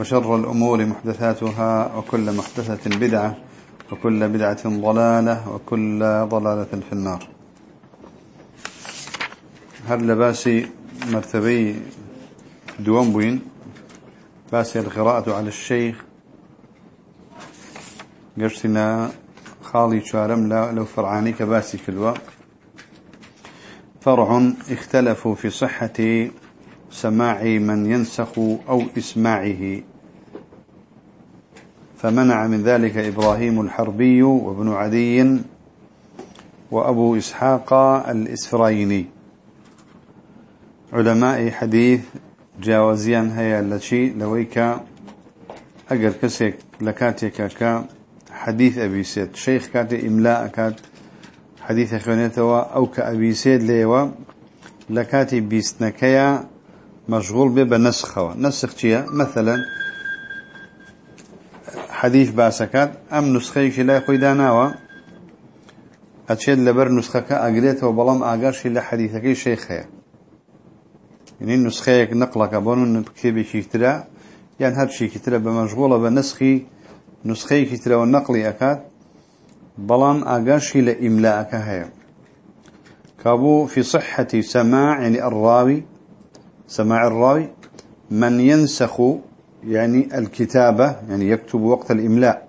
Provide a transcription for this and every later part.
وشر الأمور محدثاتها وكل محدثة بدعة وكل بدعة ضلالة وكل ضلالة في النار. هل لباسي مرتبي دوام بوين؟ باسي القراءة على الشيخ. قرسنا خالي شارم لو فرعاني كباسي كلوا. فرع اختلفوا في صحة سماع من ينسخ أو إسماعه. فمنع من ذلك إبراهيم الحربي وابن عدي وأبو إسحاق الإسفرايني علماء حديث جاوزيان هيا التي لويك أجر كسك لكاتك ك حديث أبي سيد. شيخ كات إملاء كات حديث خونته أو كأبي سيد ليوا لكاتي بيستنكيا مشغول به بنسخه حەدیث باسەکات ئەم نسخەیەکی لای خۆی داناوە ئەچێت لەبەر نسخەکە ئەگرێتەوە بەڵام ئاگەرشی لە حەدیثەکەی شێخەیە یعنی نسخەیەک نەقلەکە بۆن و کتێبێکی ترە یان هەرچێکی ترە بە مەشغوڵە بە نسخی نسخەیەکی ترەوە نەقلی ئەکات بەڵام ئاگەرشی لە ئیملاەکە هەیە. كابو في صحة سماع يعني الراوي سماع الراوي من ينسخ يعني الكتابة يعني يكتب وقت الإملاء.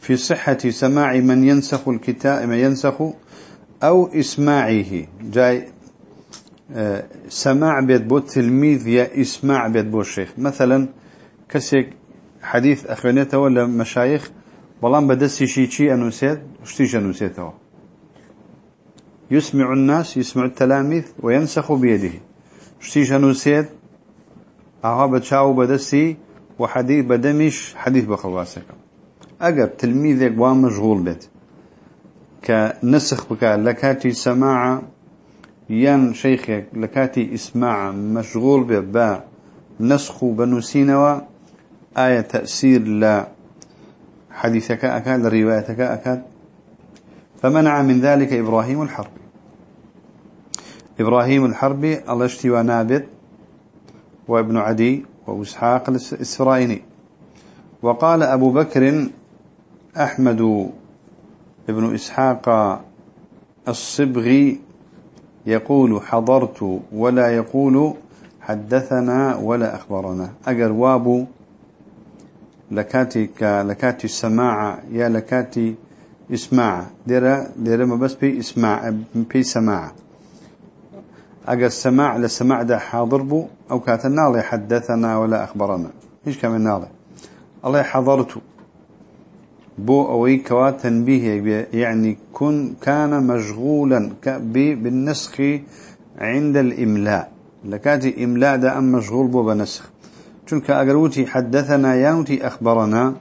في صحة سماع من ينسخ الكتاب من ينسخ أو إسماعه. جاي آه، سماع بيت بو تلميذ يا إسماع بيت بو الشيخ مثلا كسيك حديث أخوانيته ولا مشايخ بلان بدسي شي شي أنوسيت وشتيش أنوسيته يسمع الناس يسمع التلاميذ وينسخ بيده شتيش أنوسيت أها بتشاو بدسي وحديث بدمش حديث بخلواسك أقب تلميذك وان مشغول بيت كنسخ بك لكاتي سماع ين شيخك لكاتي اسماع مشغول به نسخ بنوسينوا آية تأثير لا حديثك أكاد روايتك أكاد. فمنع من ذلك إبراهيم الحربي. إبراهيم الحربي الله اشتوى نابت وابن عدي وإسحاق الإسرائيلي. وقال أبو بكر أحمد ابن إسحاق الصبغي يقول حضرت ولا يقول حدثنا ولا أخبرنا. أجر وابو لكاتي لكاتي السماع يا لكاتي إسماع. ديرا ديرا ما بس بي إسماع بي سماع. أجر السماع للسماع ده حاضر بو أو كاتنا الله حدثنا ولا أخبرنا. إيش كمان نالي الله حضرته بو أوي كوا تنبيه يعني كن كان مشغولا بالنسخ عند الإملاء. لكاتي إملاء ده أم مشغول بو بنسخ. چونك أقروتي حدثنا يانوتي أخبرنا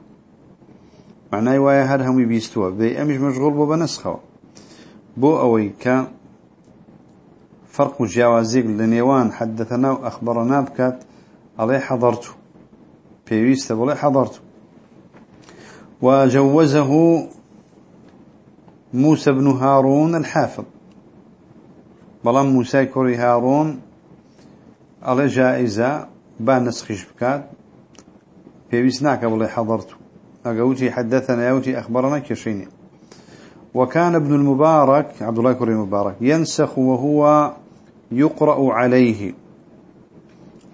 معناه ويا هرهم بيستوى بي أمش مشغول بو بنسخه بو أوي ك فرق جوازيق لنيوان حدثنا وأخبرنا بكات عليه حضرته بيويست بولي حضرته وجوزه موسى بن هارون الحافظ. بلان موسى كوري هارون على جائزة با نسخش بكات بيسناك والله حضرته أقوتي حدثنا يوتي أخبرنا كشيني وكان ابن المبارك عبد الله كريم المبارك ينسخ وهو يقرأ عليه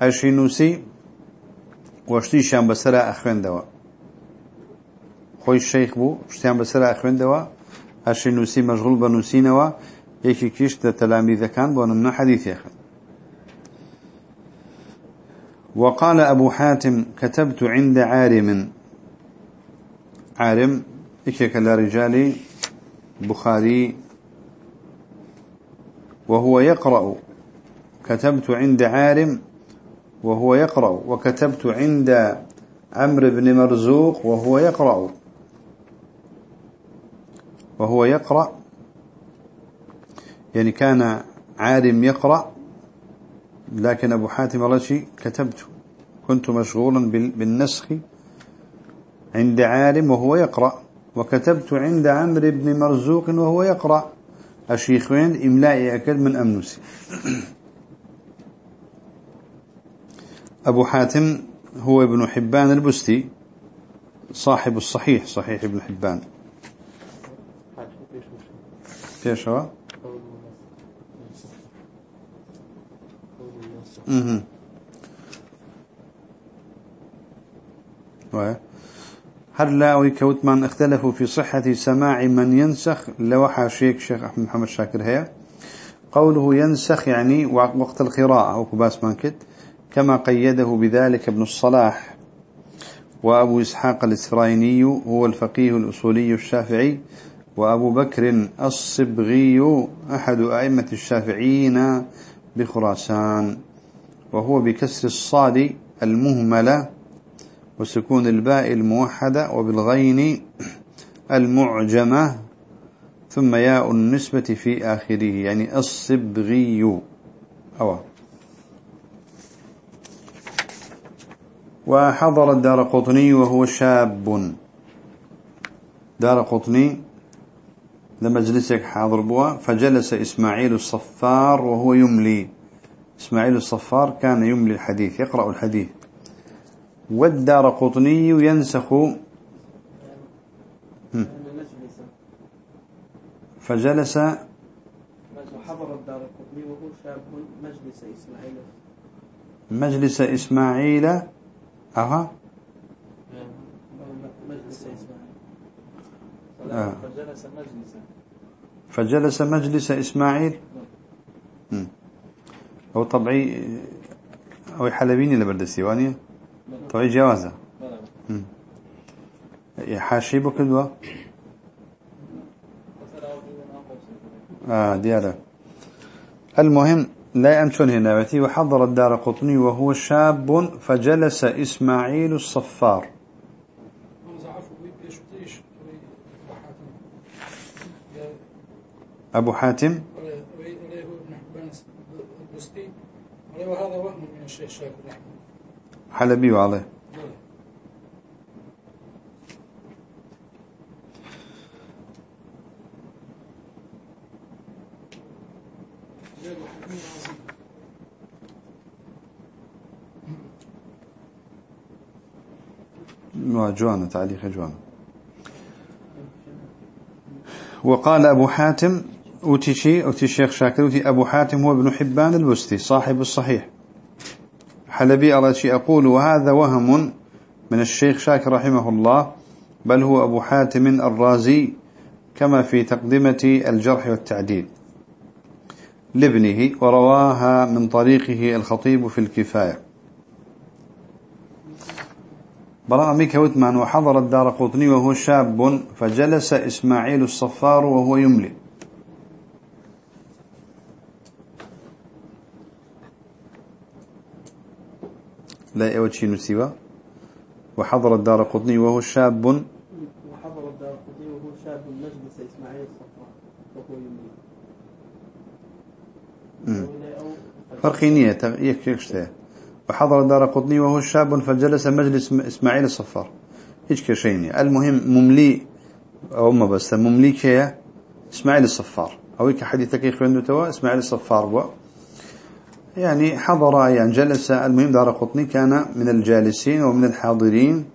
أشينوسي واشتي شام بسرا أخوان دوا خوي الشيخ بو شتيان بسرا أخوان دوا أشينوسي مشغول بنوسينوا يكي كيش تلاميذ كان بونا حديث يخن وقال أبو حاتم كتبت عند عارم عارم إكيك رجالي بخاري. وهو يقرأ. كتبت عند عارم وهو يقرأ. وكتبت عند عمرو بن مرزوق وهو يقرأ. وهو يقرأ. يعني كان عارم يقرأ. لكن أبو حاتم الرشي كتبت كنت مشغولا بالنسخ عند عالم وهو يقرأ. وكتبت عند عمرو بن مرزوق وهو يقرأ. الشيخين إملاء أكل من أمنسي أبو حاتم هو ابن حبان البستي صاحب الصحيح صحيح ابن حبان. فيش هل لا ويكوت من اختلفوا في صحة سماع من ينسخ لوحى شيخ شيخ أحمد محمد شاكر هي. قوله ينسخ يعني وقت القراءة أو كباس مانكت كما قيده بذلك ابن الصلاح. وأبو إسحاق الإسرائيني هو الفقيه الأصولي الشافعي. وأبو بكر الصبغي أحد أئمة الشافعيين بخراسان. وهو بكسر الصاد المهملة وسكون الباء الموحدة وبالغين المعجمة ثم ياء النسبة في آخره يعني الصبغي. أوه. وحضر الدار قطني وهو شاب. دار قطني لمجلسك حاضر بوا فجلس إسماعيل الصفار وهو يملي. إسماعيل الصفار كان يملي الحديث. يقرأ الحديث. والدار قطني ينسخ. فجلس. وحضر الدار قطني وهو شاب مجلس إسماعيل. مجلس إسماعيل. أها. مجلس إسماعيل. آه. فجلس مجلسا. فجلس مجلس إسماعيل. أو طبعي أو حلبيني لبردسيوانية طبعي جوازة. حاشي بكدوا آه ديالا المهم لا يمشون هنا بتي وحضر الدار قطني وهو شاب فجلس إسماعيل الصفار. أبو حاتم. وهذا وهم من الشيخ شاكر حلبي وعليه جوانا تعليق جوانا وقال أبو حاتم أوتي شيء أوتي الشيخ شاكر أوتي أبو حاتم هو ابن حبان البستي صاحب الصحيح. حلبي على شيء أقول وهذا وهم من الشيخ شاكر رحمه الله بل هو أبو حاتم الرازي كما في تقدمة الجرح والتعديل. لابنه ورواها من طريقه الخطيب في الكفاية. براء ميك وثمان وحضر الدار قطني وهو شاب فجلس إسماعيل الصفار وهو يملي. لا يوجه نسيبا وحضر الدار قطني وهو شاب. وحضر الدار قطني وهو شاب مجلس إسماعيل الصفار وهو يملي فرقي نية يكشته وحضر الدار قطني وهو شاب فجلس مجلس إسماعيل الصفار هيك كشيني المهم مملي أو ما بس مملي كيا إسماعيل الصفار. أو هيك حديثك يخوان توا إسماعيل الصفار بوا يعني حضر يعني جلس. المهم دار قطني كان من الجالسين ومن الحاضرين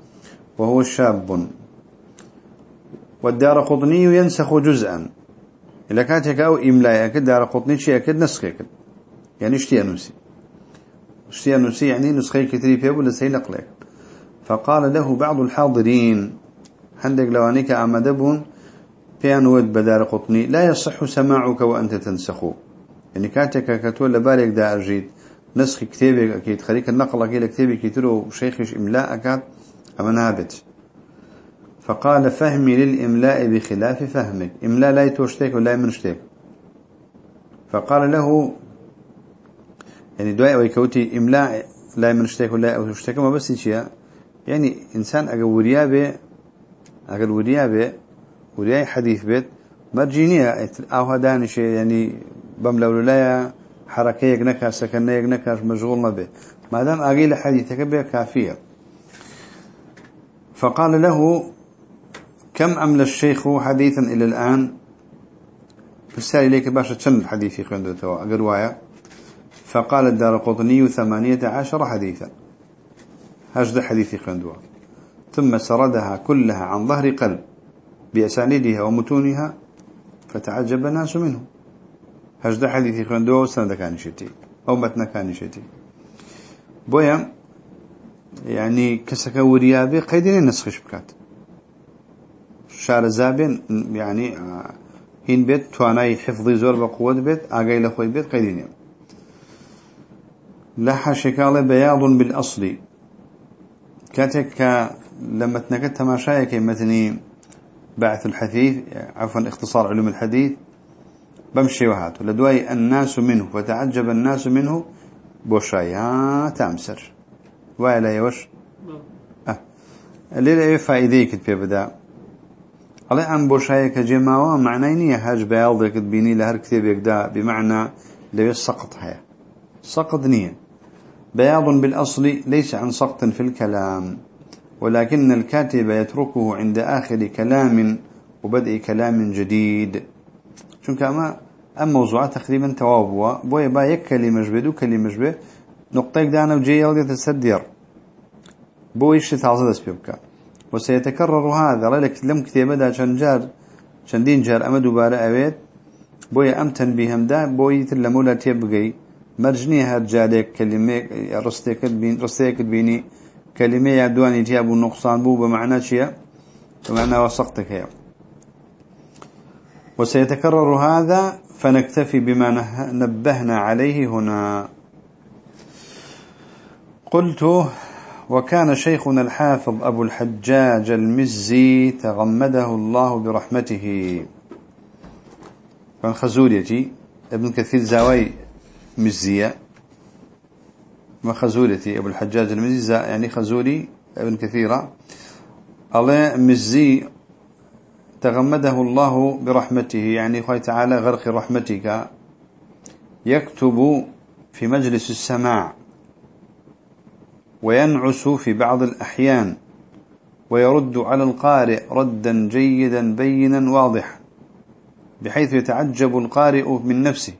وهو شاب. والدار قطني ينسخ جزءا. إذا كانت هيك أو إملاء أكد دار قطني شيء أكد نسخ أكد يعني اشتيا نسي اشتيا نسي يعني نسخي كتري فيه ولا سي نقلك فقال له بعض الحاضرين عندك لوانيك عمدبون بيان ود بدار قطني لا يصح سماعك وأنت تنسخ يعني كاتك كتول لبالك دا أرجيد نسخ كتابك أكيد. خليك النقل أكيد كتابك كتيرو شيخش إملاء أكاد أما نابت فقال فهمي للإملاء بخلاف فهمك. إملاء لا يتوشتك ولا يمنشتك. فقال له يعني دعاء ويكوتي إملاء لا يمنشتك ولا يتوشتك. ما بس يشيا يعني إنسان أقل وريا به أقل وريا به وريا حديث بيت. مرجينية أو شيء يعني بملو لا حركة يقنكا سكنة يقنكا مشغول ما به ما دام أقيل حديثك به كافية فقال له كم أمل الشيخ حديثا إلى الآن؟ فالسائل إليك باشا كم الحديث توا أقروايا فقال الدار قطني ثمانية عشر حديثا هجد حديث يخوان ثم سردها كلها عن ظهر قلب بأسانيدها ومتونها فتعجب الناس منه. وسند كان شتي أو متن كان شتي بويا يعني كسك وريابي قيدين نسخش بكات شار زابين يعني هين بيت تواناي حفظي زور بقوة بيت آقاي لخوي بيت قيدين لحا شكال بياض بالأصل كاتك لما تنكت تماشايا متني بعث الحديث عفوا اختصار علوم الحديث بمشي وهاتو. لدواي الناس منه فتعجب الناس منه بوشايا تامسر. وإلى يوش؟ أه. الليلة إيه فائدة كتبه بدا. علي عن بوشايا كجماوة معنى نية هاج بيالضي كتبيني لهر كتاب يكدا بمعنى لو سقط هيا. سقط نية. بياض بالأصل ليس عن سقط في الكلام ولكن الكاتب يتركه عند آخر كلام وبدء كلام جديد. شو كما أم موضوعات تقريبا توابوا بويا با يك كلمة جبدو كلمة جبه نقطة دانا وجي يلقى تسدير بو إيش تعصد اسبيبك وسيتكرر هذا لك لم كتابة دا شنجار شندين جار أمد وبارا أويت بويا أم تنبيهم دا بويا تلمولا تيبقي مرجني هاد جالك كلمة رستيك بين رستيك بيني كلمة يعدواني تيابو نقصان بو بمعنى شيء بمعنى وسقتك يا وسيتكرر هذا فنكتفي بما نبهنا عليه هنا. قلت وكان شيخنا الحافظ أبو الحجاج المزي تغمده الله برحمته. خزوليتي ابن كثير زاوي مزية. ما خزولتي أبو الحجاج المزي يعني خزولي ابن كثيرة. الله مزي تغمده الله برحمته يعني خوي تعالى غرق رحمتك. يكتب في مجلس السماع وينعس في بعض الأحيان ويرد على القارئ ردا جيدا بينا واضحا بحيث يتعجب القارئ من نفسه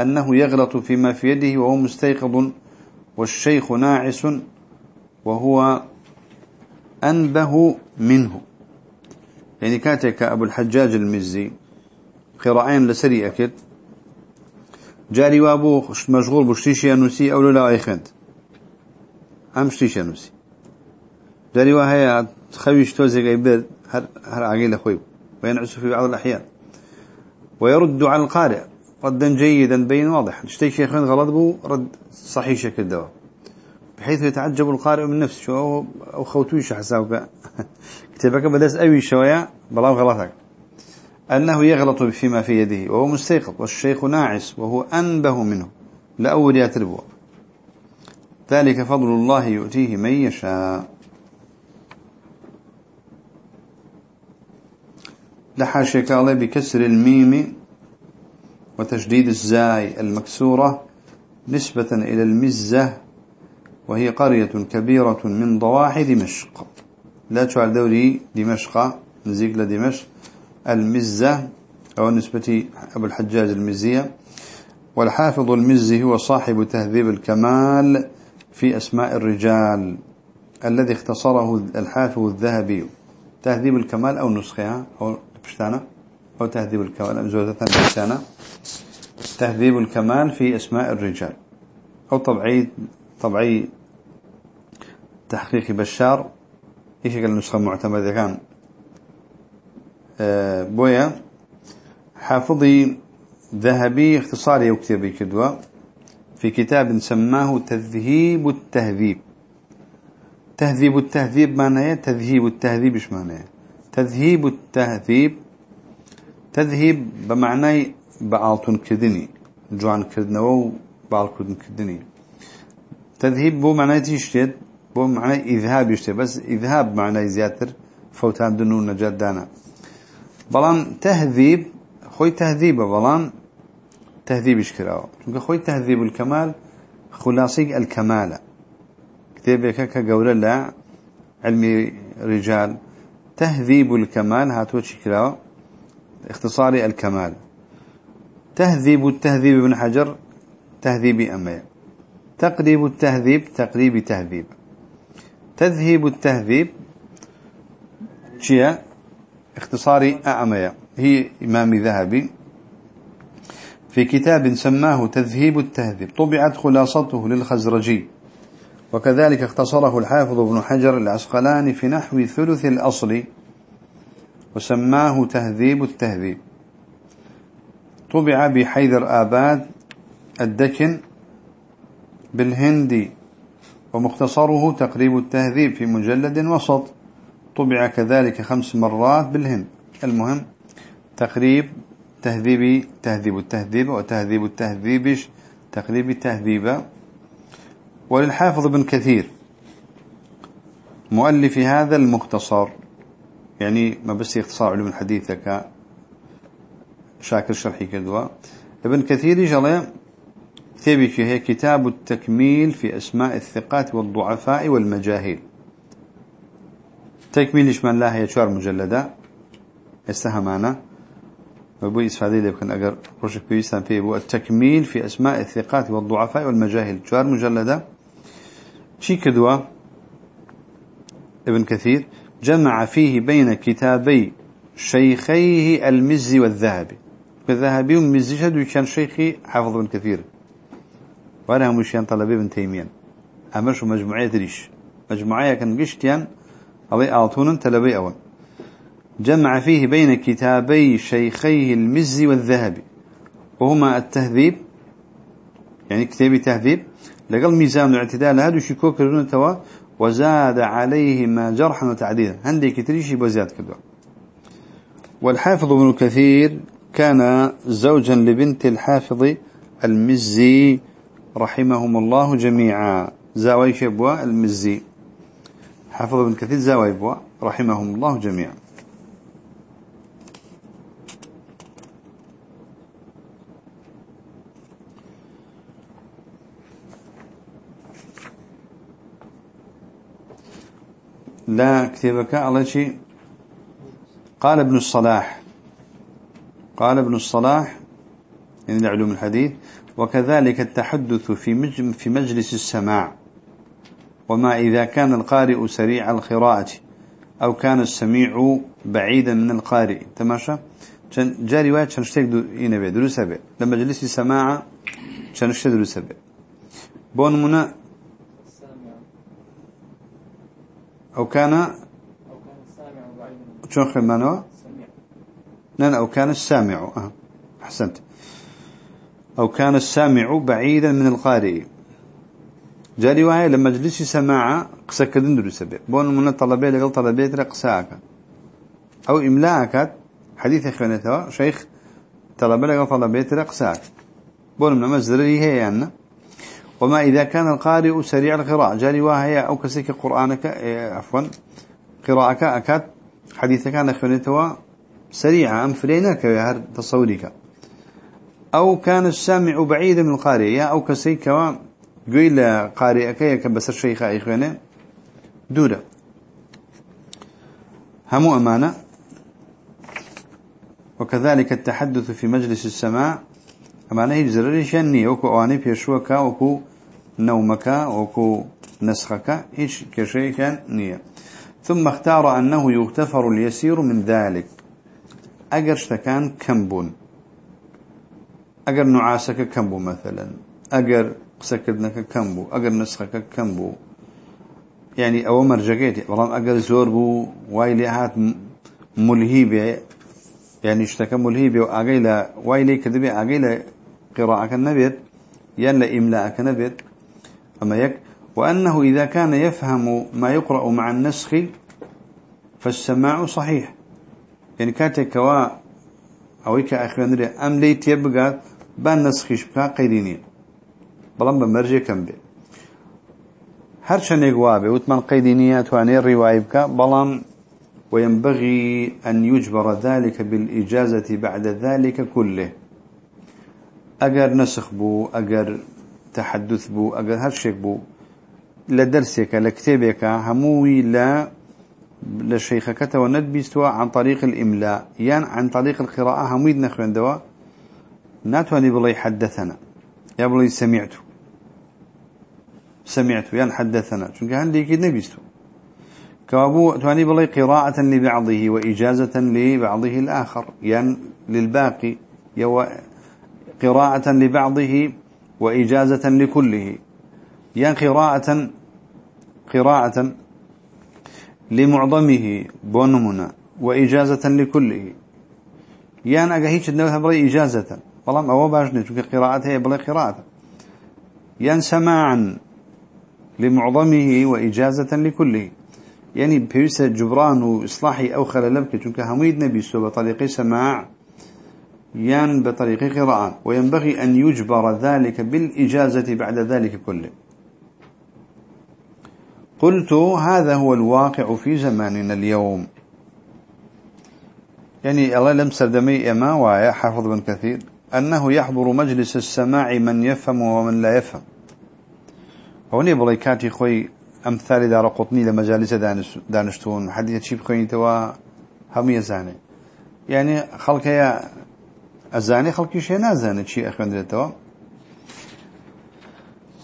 أنه يغلط فيما في يده وهو مستيقظ والشيخ ناعس وهو أنبه منه. يعني كاتك أبو الحجاج المزي. قراءين لسري أكد. جاري وابو مشغول بشتيشي نسي أو لا أيخنت أم شتيشي نسي جاري وهي خويش توزي قيبر هر, هر عقيل خويب وينعس في بعض الأحيان. ويرد على القارئ. ردا جيدا بين واضح. اشتي شيخين غلط بو رد صحيح شكل الدواء بحيث يتعجب القارئ من نفسه. شو أو خوتوش حسابك. كتابك بدأس أوي شوية بلا غلطك. أنه يغلط فيما في يده وهو مستيقظ والشيخ ناعس وهو أنبه منه. لأول يتربو ذلك فضل الله يؤتيه من يشاء. لحاشيك الله بكسر الميم وتشديد الزاي المكسورة نسبة إلى المزة وهي قرية كبيرة من ضواحي دمشق. لا تعال دوري دمشق نزيق لدمشق المزة أو نسبة أبو الحجاج المزية. والحافظ المزي هو صاحب تهذيب الكمال في أسماء الرجال الذي اختصره الحافظ الذهبي. تهذيب الكمال أو نسخها أو بشتانة أو تهذيب الكمال زوجة بشتانة. تهذيب الكمال في أسماء الرجال أو طبعي طبعي تحقيق بشار. إيش قال النسخة معتمدة كان أه بويا حافظي ذهبي اختصاري وكتابي كدوة في كتاب سماه تذهيب التهذيب. تهذيب التهذيب معناه تذهيب التهذيب إيش معناه تذهيب التهذيب. تذهيب بمعنى بعالتون كدني جوان كدنو بعالتون كدني تذهيب بو معنى تيشتد بو معنى إذهاب يشتد بس إذهاب معنى زياتر فوتان دنو نجات دانا. بلان تهذيب خوي تهذيب بلان تهذيب اشكراو چونك خوي تهذيب الكمال خلاصي الكمال كتابك كقولة لا علمي رجال تهذيب الكمال هاتو شكراو اختصاري الكمال تهذيب التهذيب ابن حجر تهذيب أمية تقريب التهذيب تقريب تهذيب تذهيب التهذيب. شيء اختصاري أعمية هي إمام ذهبي. في كتاب سماه تذهيب التهذيب. طبعت خلاصته للخزرجي. وكذلك اختصره الحافظ ابن حجر العسقلاني في نحو ثلث الأصل. وسماه تهذيب التهذيب. طبع بحيدر آباد الدكن بالهندي. ومختصره تقريب التهذيب في مجلد وسط. طبع كذلك خمس مرات بالهند. المهم تقريب تهذيب تهذيب التهذيب وتهذيب التهذيب تقريب التهذيب وللحافظ ابن كثير مؤلف هذا المختصر. يعني ما بس اختصار علوم الحديث ك شاكر شرحي كدوا ابن كثير جل كتابي هي كتاب التكميل في أسماء الثقات والضعفاء والمجاهيل. تكميل إيش من الله هي شوار مجلدة. استهمانا. إسفادي لي بكن أجر روشك بيستان فيه. بو التكميل في أسماء الثقات والضعفاء والمجاهيل. شوار مجلدة. شي كدوا ابن كثير. جمع فيه بين كتابي شيخيه المزي والذهبي. والذهبي والمزي شدو كان شيخي حافظ ابن كثير. وأنا مشيان طلبي ابن تيمية. امرشو مجموعية ريش مجموعية كان قشتيان أبي آطون تلبي أول. جمع فيه بين كتابي شيخيه المزي والذهبي. وهما التهذيب يعني كتابي تهذيب. لقل ميزان الاعتدال هذا شكو كرون توا وزاد عليه ما جرحا وتعديلا. هندي كتريشي بزياد كدوا والحافظ ابن كثير كان زوجا لبنت الحافظ المزي رحمهم الله جميعا. زاوي شبوا المزي. حافظ ابن كثير زاوي بوا؟ رحمهم الله جميعا. لا كتابك على شيء قال ابن الصلاح. قال ابن الصلاح يعني لعلوم الحديث وكذلك التحدث في في مجلس السماع. وما إذا كان القارئ سريع القراءة أو كان السميع بعيدا من القارئ. تماشى؟ جاء رواية شنشتك ينبي دروس به لما جلس سماع شنشتك دروس به بون منا أو كان شو خمانه نعم أو كان السامع أه. أحسنت أو كان السامع بعيدا من القارئ. جاري وهاي لما جلسي سماعة قسك دندر سبب. بون من الطلبية لقل طلبية قساك أو إملاءك حديث خانته شيخ طلبية لقل طلبية قساك بون من مزدري هي يعني وما إذا كان القارئ سريع القراءة. جاري وهاي أو كسك قرآنك إيه، عفوا قراءك أكاد حديثك كان خانته سريعة أم فلينك يا هر تصورك. أو كان السامع بعيدا من القارئ يا أو كسيك قيل قارئك يك بس الشيخ إخوانه دورة. همو أمانة. وكذلك التحدث في مجلس السماع. أمانة يجزر شني. وكو أواني بيشوك وكو نومك وكو نسخك إيش كشيء نية. ثم اختار أنه يغتفر اليسير من ذلك. أجرشت كان كمبون. أجر نعاسك كمبو مثلا أجر قسەکردنەکە کەم بوو ئەگەر نسخەکە کەم بوو یعنی ئەوە مەرجەکەیت بەڵام ئەگەر زۆر بوو وای لێ هات ملهی بێ یعنی شتەکە ملهی بێ و ئاگەی لە وای لێ کردبێ ئاگەی لە قراءەکە نەبێت یان لە ئیملاءەکە نەبێت ئەمە یەک وأنه إذا كان يفهم ما يقرأ مع النسخ فالسماع صحيح. يعني كاتك كوا أويك أخوان ري أم لي تيبقى بان نسخيش بكا قەیدینیە بەڵام بمرجي كم بي هر شنيق وابي وثمان قەیدینیە توانی الرواية بكا بلان وينبغي أن يجبر ذلك بالإجازة بعد ذلك كله. أجر نسخ بو أجر تحدث بو أجر هرشك بو لدرسك لكتابك هموي لا لشيخك وندبستوا عن طريق الإملاء. يعني عن طريق القراءة هميد نخوين دوا ناتواني بلي حدثنا. يا بلي سمعت سمعت يعني حدثنا. شنك هندي كده نبستوا كابو تواني بلي قراءة لبعضه وإجازة لبعضه الآخر. يعني للباقي يو قراءة لبعضه وإجازة لكله. يعني قراءة قراءة لمعظمه بونمنا وإجازة لكله. يعني أجا هيك النوها بلي إجازة. والله ما هو باش نشوف قراءته هي بلي قراءة يعني سماعا لمعظمه وإجازة لكله. يعني بيوسى جبران وإصلاحي أو خلل چونك هميد نبي سو بطريق سماع يان بطريق قراءة. وينبغي أن يجبر ذلك بالإجازة بعد ذلك كله. قلت هذا هو الواقع في زماننا اليوم. يعني الله لم سردمي إما ويا حافظ بن كثير. أنه يحضر مجلس السماع من يفهم ومن لا يفهم. هوني بريكاتي خوي أمثال دار قطني لمجالس دانش دانشتون حديث شيب خوين توا هم يزاني يعني خلق يا الزاني خلق شيء نازاني شيء أخوان توا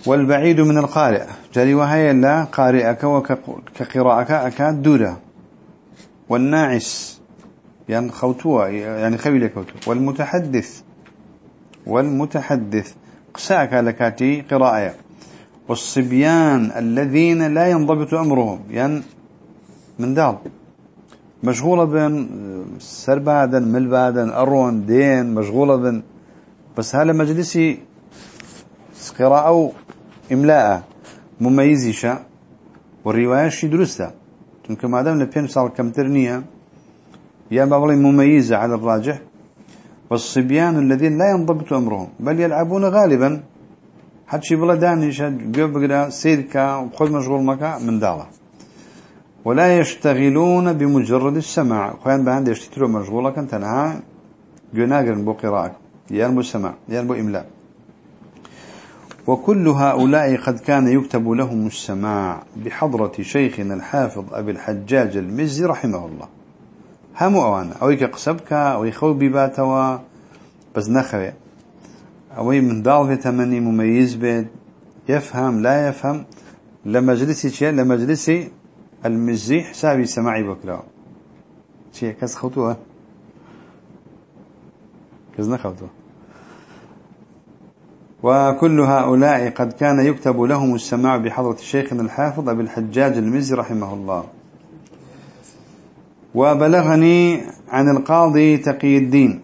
والبعيد من القارئ جري وهي لا قارئك وكقراءك أكاد دورة والناعس يعني خوتوه يعني خويل كوتو والمتحدث والمتحدث. قساك لكاتي قراءة. والصبيان الذين لا ينضبط أمرهم. يعني من دال. مشغولة بين سربادا ملبادا أرون دين مشغولة بين بس هذا مجلسي قراءة إملاء؟ مميزشة والرواية شي درسته چونك ما دام لبين صار كمترنية. يا بابلي مميزة على الراجح. والصبيان الذين لا ينضبط أمرهم بل يلعبون غالبا. حد شي بلا دانيش جو بقرا سيركا وخذ مشغول مكا من داله ولا يشتغلون بمجرد السماع. خوان بهند يشتتروا مشغولة كان تنها جناقرن بو قراءة. بو سماع بو إملاء. وكل هؤلاء قد كان يكتب لهم السماع بحضرة شيخنا الحافظ أبي الحجاج المزي رحمه الله. هم أوانا أو يكقسبك أو يخو بباتوا بس نخوي أو من في تمني مميز بيت يفهم لا يفهم لمجلسي شيء لمجلسي المزي حسابي سماعي بكرا شيء كز خطوة كز نخطوة وكل هؤلاء قد كان يكتب لهم السماع بحضرة شيخنا الحافظ أبي الحجاج المزي رحمه الله. وبلغني عن القاضي تقي الدين.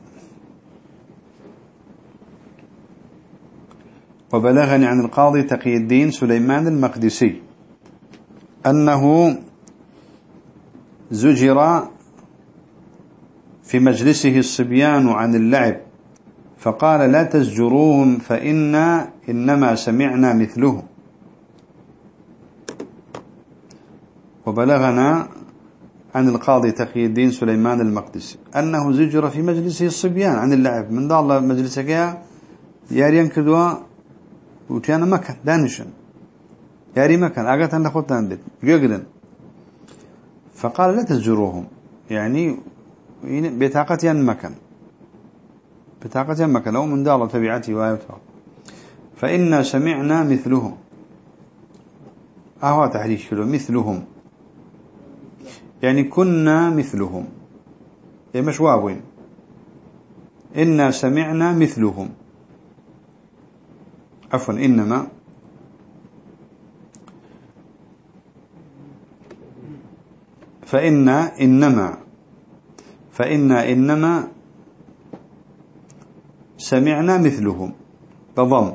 وبلغني عن القاضي تقي الدين سليمان المقدسي أنه زجر في مجلسه الصبيان عن اللعب فقال لا تزجروهم فإنا إنما سمعنا مثله. وبلغنا عن القاضي تقي الدين سليمان المقدسي أنه زجر في مجلسه الصبيان عن اللعب. من ضال الله مجلسك يا ياريان كدوا وكان مكان دانشن. ياري مكان أقات أن خطان بيت يقدن فقال لا تزجروهم. يعني بطاقة مكان. بطاقة مكان أو من دال تبعته وآيوته فإنا سمعنا مثلهم. أهو تحريش مثلهم. يعني كنا مثلهم. إيه مش واوين. إنا سمعنا مثلهم. عفوا إنما. فإن إنما. فإن إنما سمعنا مثلهم. بضم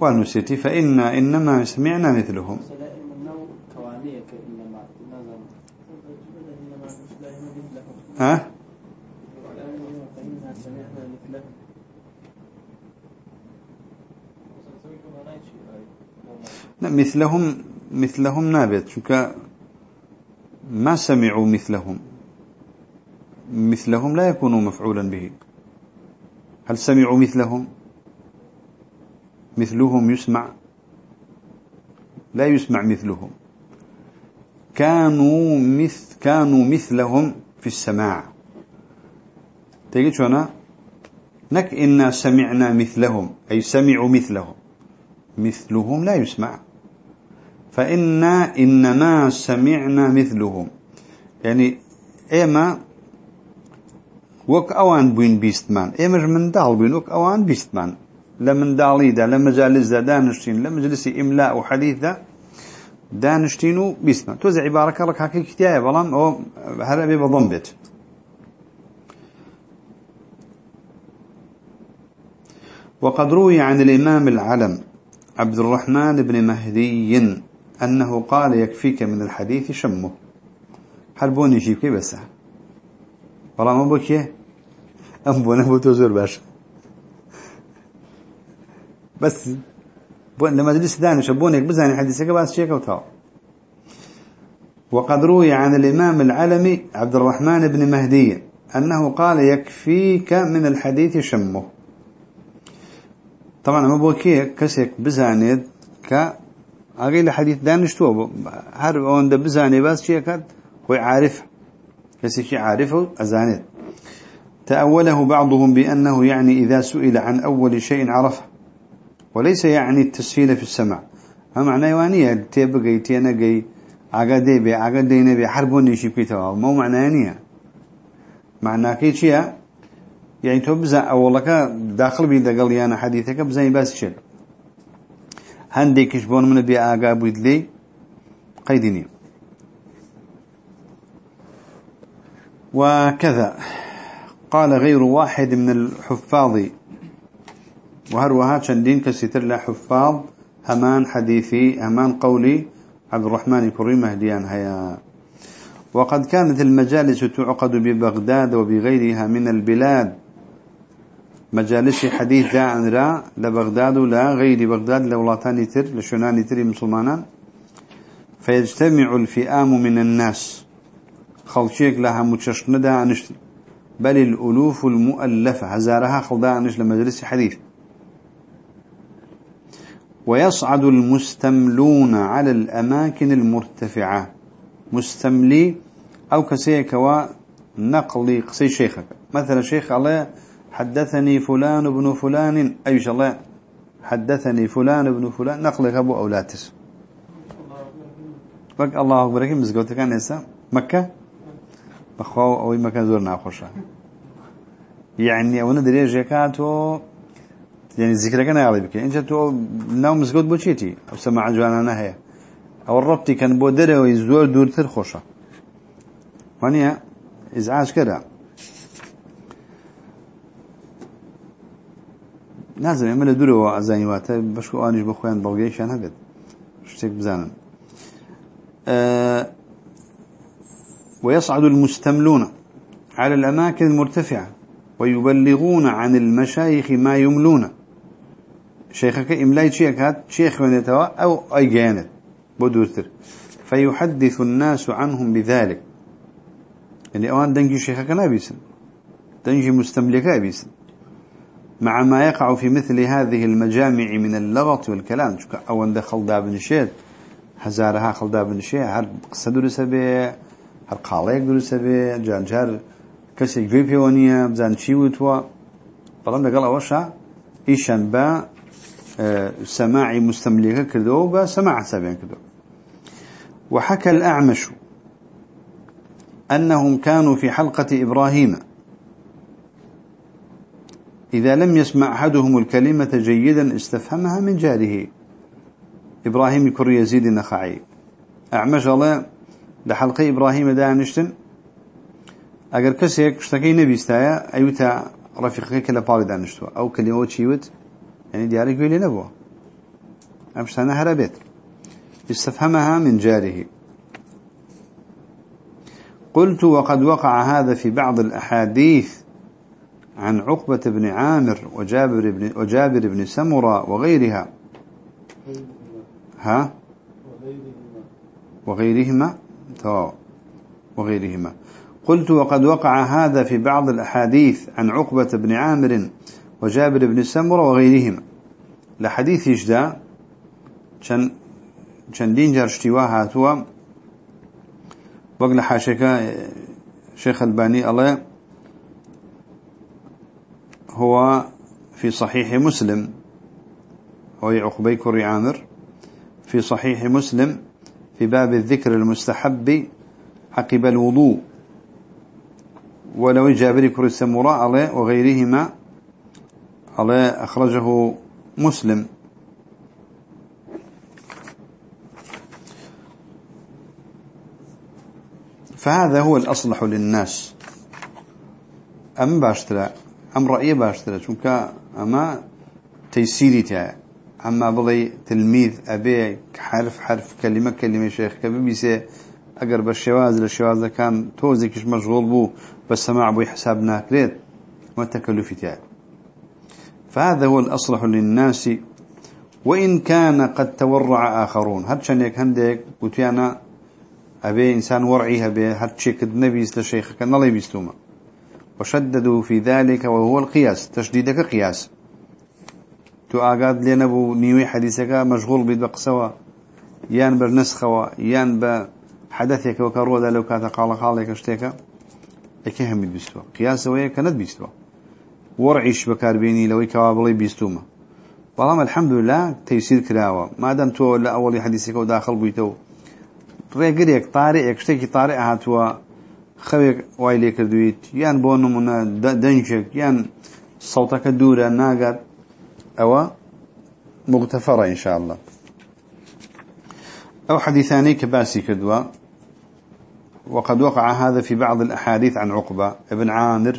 ونسيتي فإن إنما سمعنا مثلهم. ها؟ مثلهم مثلهم نابت شوكا ما سمعوا مثلهم. مثلهم لا يكون مفعولا به. هل سمعوا مثلهم؟ مثلهم يسمع؟ لا يسمع مثلهم. كانوا مثل كانوا مثلهم في السماع. تجد شو أنا؟ نك إنا سمعنا مثلهم أي سمعوا مثلهم. مثلهم لا يسمع. فإنا إنما سمعنا مثلهم. يعني إما وك أوان بوين بيستمان. إما من دال بوين وك أوان بيستمان. دالي دا لمجالس دا دانشتين لمجلس إملاء وحديث دا دانشتين بيستمان توزع عبارة لك هكي كتاية بلان أو هذا بي بضمبت وقد روي عن الإمام العلم عبد الرحمن بن مهدي أنه قال يكفيك من الحديث شمه. هل بوني يجيبك بس ما بوكي أم بونا بوتو زور باش. بس بون لما جلس دانش بونك بزاني حديثك بس شيك وتاو وقد روي عن الإمام العلمي عبد الرحمن بن مهدي أنه قال يكفيك من الحديث شمه. طبعا ما بوكي كسك بزانيد ك أقول حديث دانش تو. هر ده بزاني بس شيء كد هو عارف شيء عارفه أزانيد تأوله بعضهم بأنه يعني إذا سئل عن أول شيء عرفه. وليس يعني التسهيل في السمع ما معنى يوانية تيبقى تينا جي عقدي بي عقدي نبي حربوني شي بكيتوا مو معنى يعني. معنى كي شيء. يعني تو بزا أولك داخل بي دقل يانا حديثك بزاني بس شيء هنديكش بون من بي آقا بيد لي قيدني وكذا. قال غير واحد من الحفاظ وهروها شندين كستر لا حفاظ همان حديثي همان قولي عبد الرحمن كري مهديان هيا وقد كانت المجالس تعقد ببغداد وبغيرها من البلاد. مجالس حديث ذا عن را لبغداد ولا غير بغداد لولاتان تر لشنان تر مسلمانا فيجتمع الفئام من الناس. خلشيك لها متششندا عنش بل الألوف المؤلفة. هزارها خلدا عنش لمجلس حديث. ويصعد المستملون على الأماكن المرتفعة. مستملي أو كسيك ونقلي قصي شيخك. مثلا شيخ الله حدثني فلان بن فلان. أي الله حدثني فلان بن فلان. نقلك أبو أولاتس. بك الله أكبر. كم مزقوت كان هسه مكة؟ بخواو أو مكان زورنا خوشة يعني أولا دري جاكاتو يعني ذكر كان يعلي بك أنت تو ناو مزقوت بوشيتي أو سمع جوانا نهاية. أو الربطي كان بودره ويزور دور تر خوشة وانيا إزعاج كده. لازم يعمل دورو أزاني واتا بشكو آنيش بخوان بوغيشان هبت شتك بزانا أه ويصعد المستملون على الأماكن المرتفعة ويبلغون عن المشايخ ما يملون. شيخك إملاي شيخ من يتوا أو أي جانت بدوتر فيحدث الناس عنهم بذلك. يعني أوان دنجي شيخك نابيسن دنجي مستملك نابيسن مع ما يقع في مثل هذه المجامع من اللغط والكلام. أو أن دخل داب نشيد هزارها خل داب نشيد هر قصة درسة به هر قاليك درسة به جان جار كسي جوي بيونية بزان شي وتوا بلان دقال أوشا إيشان با سماعي مستملكة كدو با سماع سابين كدو وحكى الأعمش أنهم كانوا في حلقة إبراهيم. إذا لم يسمع أحدهم الكلمة جيدا استفهمها من جاره إبراهيم كر يزيد النخعي. أعمش الله لحلقة إبراهيم دانشتن أجر كسيك اشتكي نبي استايا أيوتا رفيقك كلا باري دانشتوا أو كلمة تشيوت يعني ديارك ويلي نبوة. أمشتنا هربت استفهمها من جاره. قلت وقد وقع هذا في بعض الأحاديث عن عقبة بن عامر وجابر بن, وجابر بن سمرة وغيرها. ها؟ وغيرهما. وغيرهما. قلت وقد وقع هذا في بعض الأحاديث عن عقبة بن عامر وجابر بن سمرة وغيرهما. لحديث يجدا كان كان دينجر اشتواها هاتوا وقل حاشك شيخ الباني الله هو في صحيح مسلم. هو عقبي كري عامر. في صحيح مسلم. في باب الذكر المستحب عقب الوضوء. ولو جابر كري السمراء عليه وغيرهما. عليه أخرجه مسلم. فهذا هو الأصلح للناس. أم باشترى أم رأي باشترى چونك أما تيسيري تاعي أما بضي تلميذ أبي حرف حرف كلمة كلمة شيخ كبيسي أقر بالشواز للشواز كان توزيكش مشغول بو بالسماع بو حساب ناكريت والتكلف تاعي فهذا هو الأصلح للناس. وإن كان قد تورع آخرون. هاد شانيك هنديك أنا أبي إنسان ورعيها به هاد شيك النبي لشيخ كان الله يبيستوما وشددوا في ذلك وهو القياس تشديدك قياس تو آقاد لنا بو نيوي حديثك مشغول بيد بقسوا يان برنسخوا يان بحدثك وكرودا لو كانت قال قال اشتيك اكي هم بيستوا قياس وهي كانت بيستوا ورعيش بكاربيني لو كوابلي بيستوما والله الحمد لله تيسير كراوة ما دام تو لا أول حديثك وداخل بيتو. شتێکی طارێ هاتووە خەوێک وای لێ کردویت یان بۆ نمونە دەنجێک یان سەوتەکە دوورە ناگات ئەوە مغتفرة إن شاء الله. أو حديثاني كباسي كدوا وقد وقع هذا في بعض الأحاديث عن عقبة ابن عامر.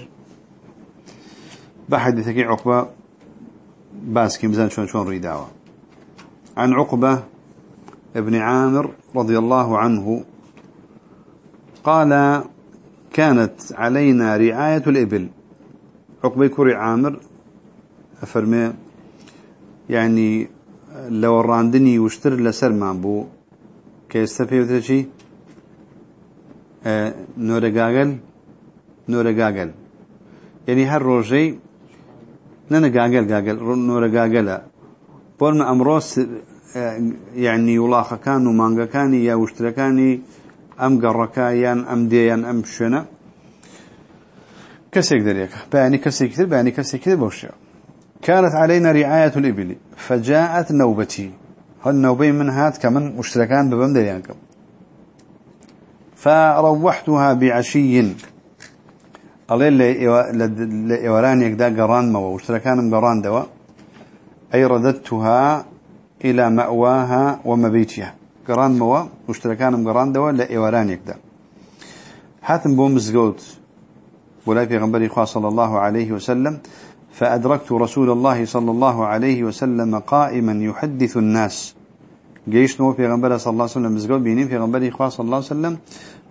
بحديثك عقبة باسكي مزان شون شون ريداوة. عن عقبة ابن عامر رضي الله عنه قال كانت علينا رعاية الإبل. عقبة كري عامر أفرمي يعني لو راندني واشتر لسر مابو كيستفي وتشي؟ آه نور قاقل نور قاقل يعني هر روجي نانا قاقل قاقل نور قاقل بول أمروس يعني ولاخ كان ومانجا كان يا وشتركاني أم قركا يان أم ديان أم شنا. كسيك دريك. بأني كسيك كثير بأني كسيك كثير بوشيا. كانت علينا رعاية الإبل فجاءت نوبتي. هالنوبين من هات كمن مشتركان ببم ديانكم فروحتها بعشي واشتركان قران دوا أي رددتها إلى مأواها ومبيتها. قران موا مشتركان قران دوا لإيوران يكدا حاتم بوم مزقوت. ولا في غنبري صلى الله عليه وسلم. فأدركت رسول الله صلى الله عليه وسلم قائما يحدث الناس. جيش نو في غنبري صلى الله عليه وسلم مزقوت بينين في غنبري صلى الله عليه وسلم.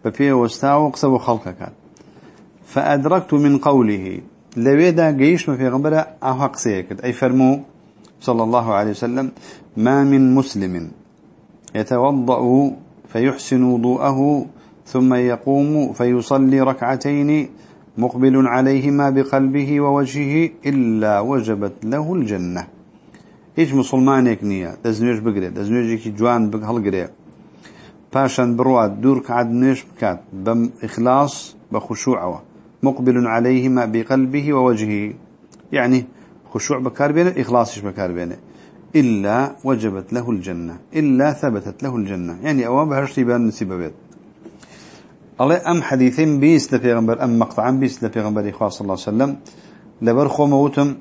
ففيه وستاو قصب خلقك فأدركت من قوله. لويدا جيش ما في غنبري أهق سيكد أي فرمو صلى الله عليه وسلم ما من مسلم يتوضأ فيحسن وضوءه ثم يقوم فيصلي ركعتين مقبل عليهما بقلبه ووجهه إلا وجبت له الجنة. هیچ مسلمانێک نییە. دەستنوێش بگرێت دەستنوێژێکی جوان هەڵگرێ. پاشان بڕات دوور کات نوێش بکات. بەم ئیخلاص بە مقبل عليهما بقلبه ووجهه. يعني خشوع بكار بينه إخلاصش بكار بينه. إلا وجبت له الجنة. إلا ثبتت له الجنة. يعني أواب هرشتي بان نسيب بيت. الله أم حديثين بيس لفيغنبر أم مقطعا بيس لفيغنبر إخوة صلى الله عليه وسلم لبرخو موتم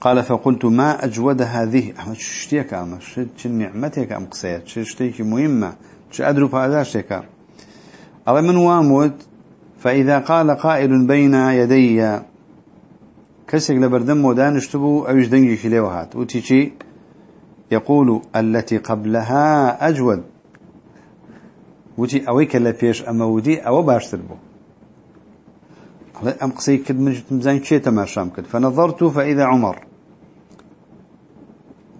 قال فقلت ما أجود هذه؟ أما شتيك أما شت نعمتك أم قصيت شتيك مهمة شأدرو فهذا شتيك الله من وامود فإذا قال قائل بين يدي كسك لبردم ودانشت بو أوش دنجي كلي وهات. وتيشي يقول التي قبلها أجود. وتي أويك لا بيش أما ودي أو باشتر بو أم قصي كد من مزان شيء تماشام كد فنظرت فإذا عمر.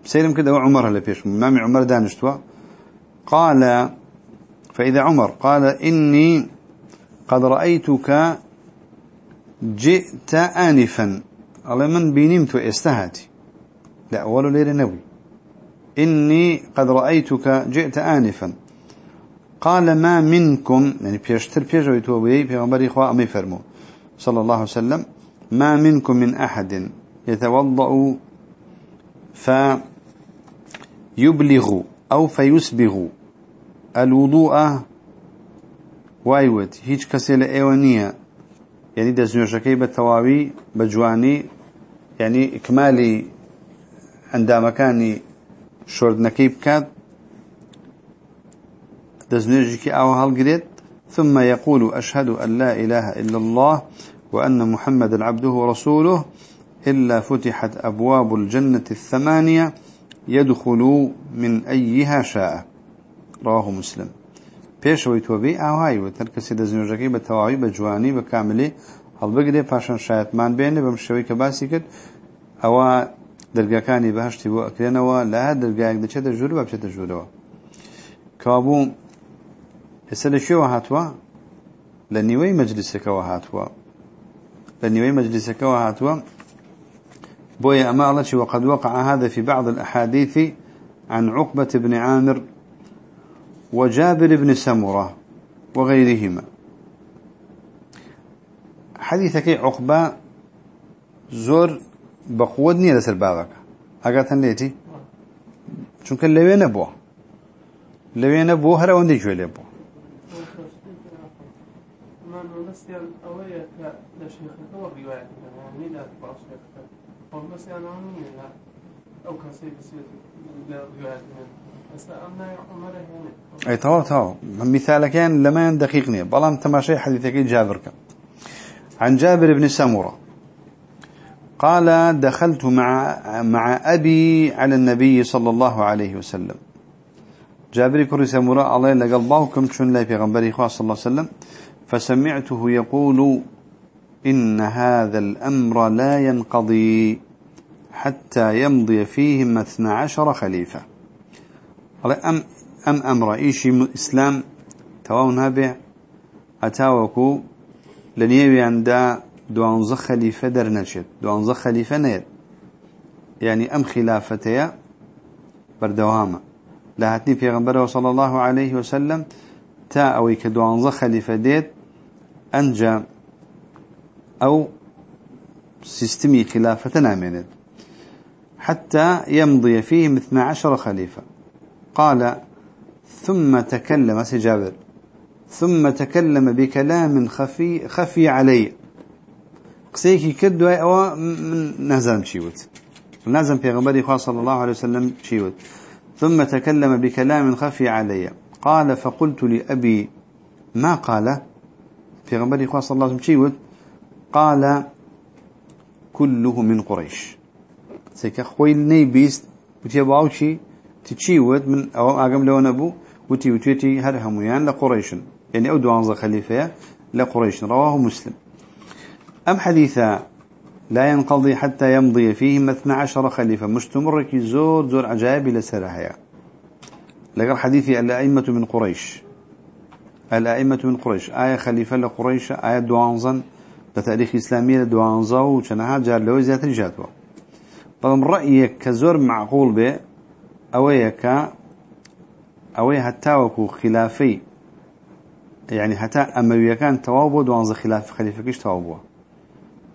سيلم كده عمر هلا بيش مامي عمر دانشتوا قال فإذا عمر قال إني قد رأيتك جئت آنفا. الله من بينمت استهاتي لا أول لير نبي إني قد رأيتك جئت آنفا. قال ما منكم يعني بيشتر بيجوي توبي بيغمبري إخوة أمي فرمو. صلى الله عليه وسلم. ما منكم من أحد يتوضأ فيبلغ أو فيسبغ الوضوء وايوت هيج كسيل ايوانية يعني دزنوشكي بالتواوي بجواني يعني إكمالي عند مكاني شرد نكيب كاد دزنوشكي أو هالقريت ثم يقول أشهد أن لا إله إلا الله وأن محمد عبده ورسوله إلا فتحت أبواب الجنة الثمانية يدخل من أيها شاء. رواه مسلم. پێشەوەی تۆبی ئاوایی وتر کەسی دەزنێژەکەی بە تەواوی بە جوانی بە کاملی هەڵبگرێ پاشان شایەتمان بێنێ بەم شێوەی کە باسی کرد ئەوە دەرگەکانی بەهشتی بۆ ئەکرێنەوە لە هەر دەرگایك دەچێتە ژوور بە بچێتە ژوورەوە کابوو ئێستا لە شێوە هاتووە؟ لە نیوەی مەجلیسەکەەوە هاتووە. لە نیوەی مەجلیسەکەەوە هاتووە. بويا أمالة وقد وقع هذا في بعض الأحاديث عن عقبة بن عامر وجابر بن سمرة وغيرهما. حديثك عقبة زور بقوة نية لسر باغك أقاتن ليتي چونك لوي نبوة. لوي نبوة هر وندي جوي لبوة. يعني أو أي توا توا مثال كان لما دقيقني بلان تماشي حديثك جابر عن جابر بن سمرة قال دخلت مع مع أبي على النبي صلى الله عليه وسلم. جابر كري سمرة الله لقلباكم شن لا في غنبري صلى الله عليه وسلم. فسمعته يقول إن هذا الأمر لا ينقضي حتى يمضي فيهم اثنا عشر خليفة. أم أم أمر. إيشي إسلام؟ تواون هبه أتاوكو. لنيوي عند دوانز خليفة در نشد دوانز خليفة نيد يعني أم خلافتيا بردوامة لهاتني في غنبره صلى الله عليه وسلم تا أوي كدوانز خليفة ديت أنجا أو سيستمي خلافة نامنت حتى يمضي فيهم 12 خليفة. قال ثم تكلم سجابر ثم تكلم بكلام خفي خفي علي. قسيكي كدوا أو نازم شيوت نازم غنبري خاص صلى الله عليه وسلم شيوت ثم تكلم بكلام خفي علي. قال فقلت لأبي ما قال؟ في غنبري خاص صلى الله عليه وسلم شيوت قال كله من قريش. سيكا خويل نيبيست وتيباوشي تشيود من أو أقام لو نبو وتي وتيتي هر هميان لقريش. يعني أو دوانزا خليفة لقريش. رواه مسلم. أم حديثا لا ينقضي حتى يمضي فيهم 12 خليفة. مستمر كي زور زور عجائب لسرحيا لقى حديثي الأئمة من قريش. الأئمة من قريش. آية خليفة لقريش آية دوانزا لتاريخ إسلامي لدوانزا وشنها جار لو زيادة رجاتوا بلام رأيك كزور معقول به ئەوەیە کە ئەوەی هەتاوەکو خلافەی یعنی هەتا ئەمەویەکان تەواو بۆ دوانزە خلاف خەلیفەکەش تەواو بووە.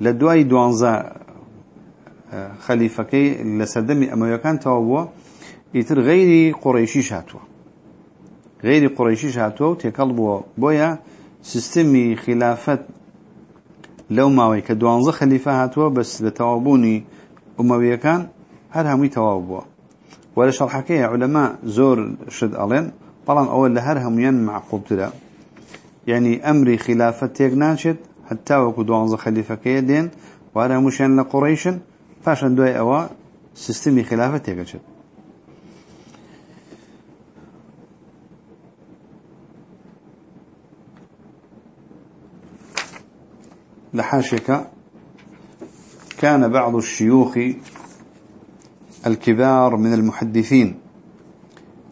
لە دوای دوانزە خەلیفەکەی لە سەردەمی ئەمەویەکان تەواو بووە ئیتر غەیری قڕیشیش هاتووە غەیری قڕیشیش هاتووە و تێکەڵ بووە. بۆیە سیستمی خلافەت لەو ماوەی کە دوانزە خەلیفە هاتووە بەس لە تەواوبوونی ئومەویەکان هەر هەمووی تەواو بووە. ولا شرح شرحكية علماء زور شد ألين طبعا أول لهر هميان معقوب تلا يعني أمر خلافة تيقناشد حتى وكو دوانز خليفة كيدين وارا مشان لقريش فاشن دوي أوا سيستمي خلافة تيقناشد لحاشك كان بعض الشيوخ الكبار من المحدثين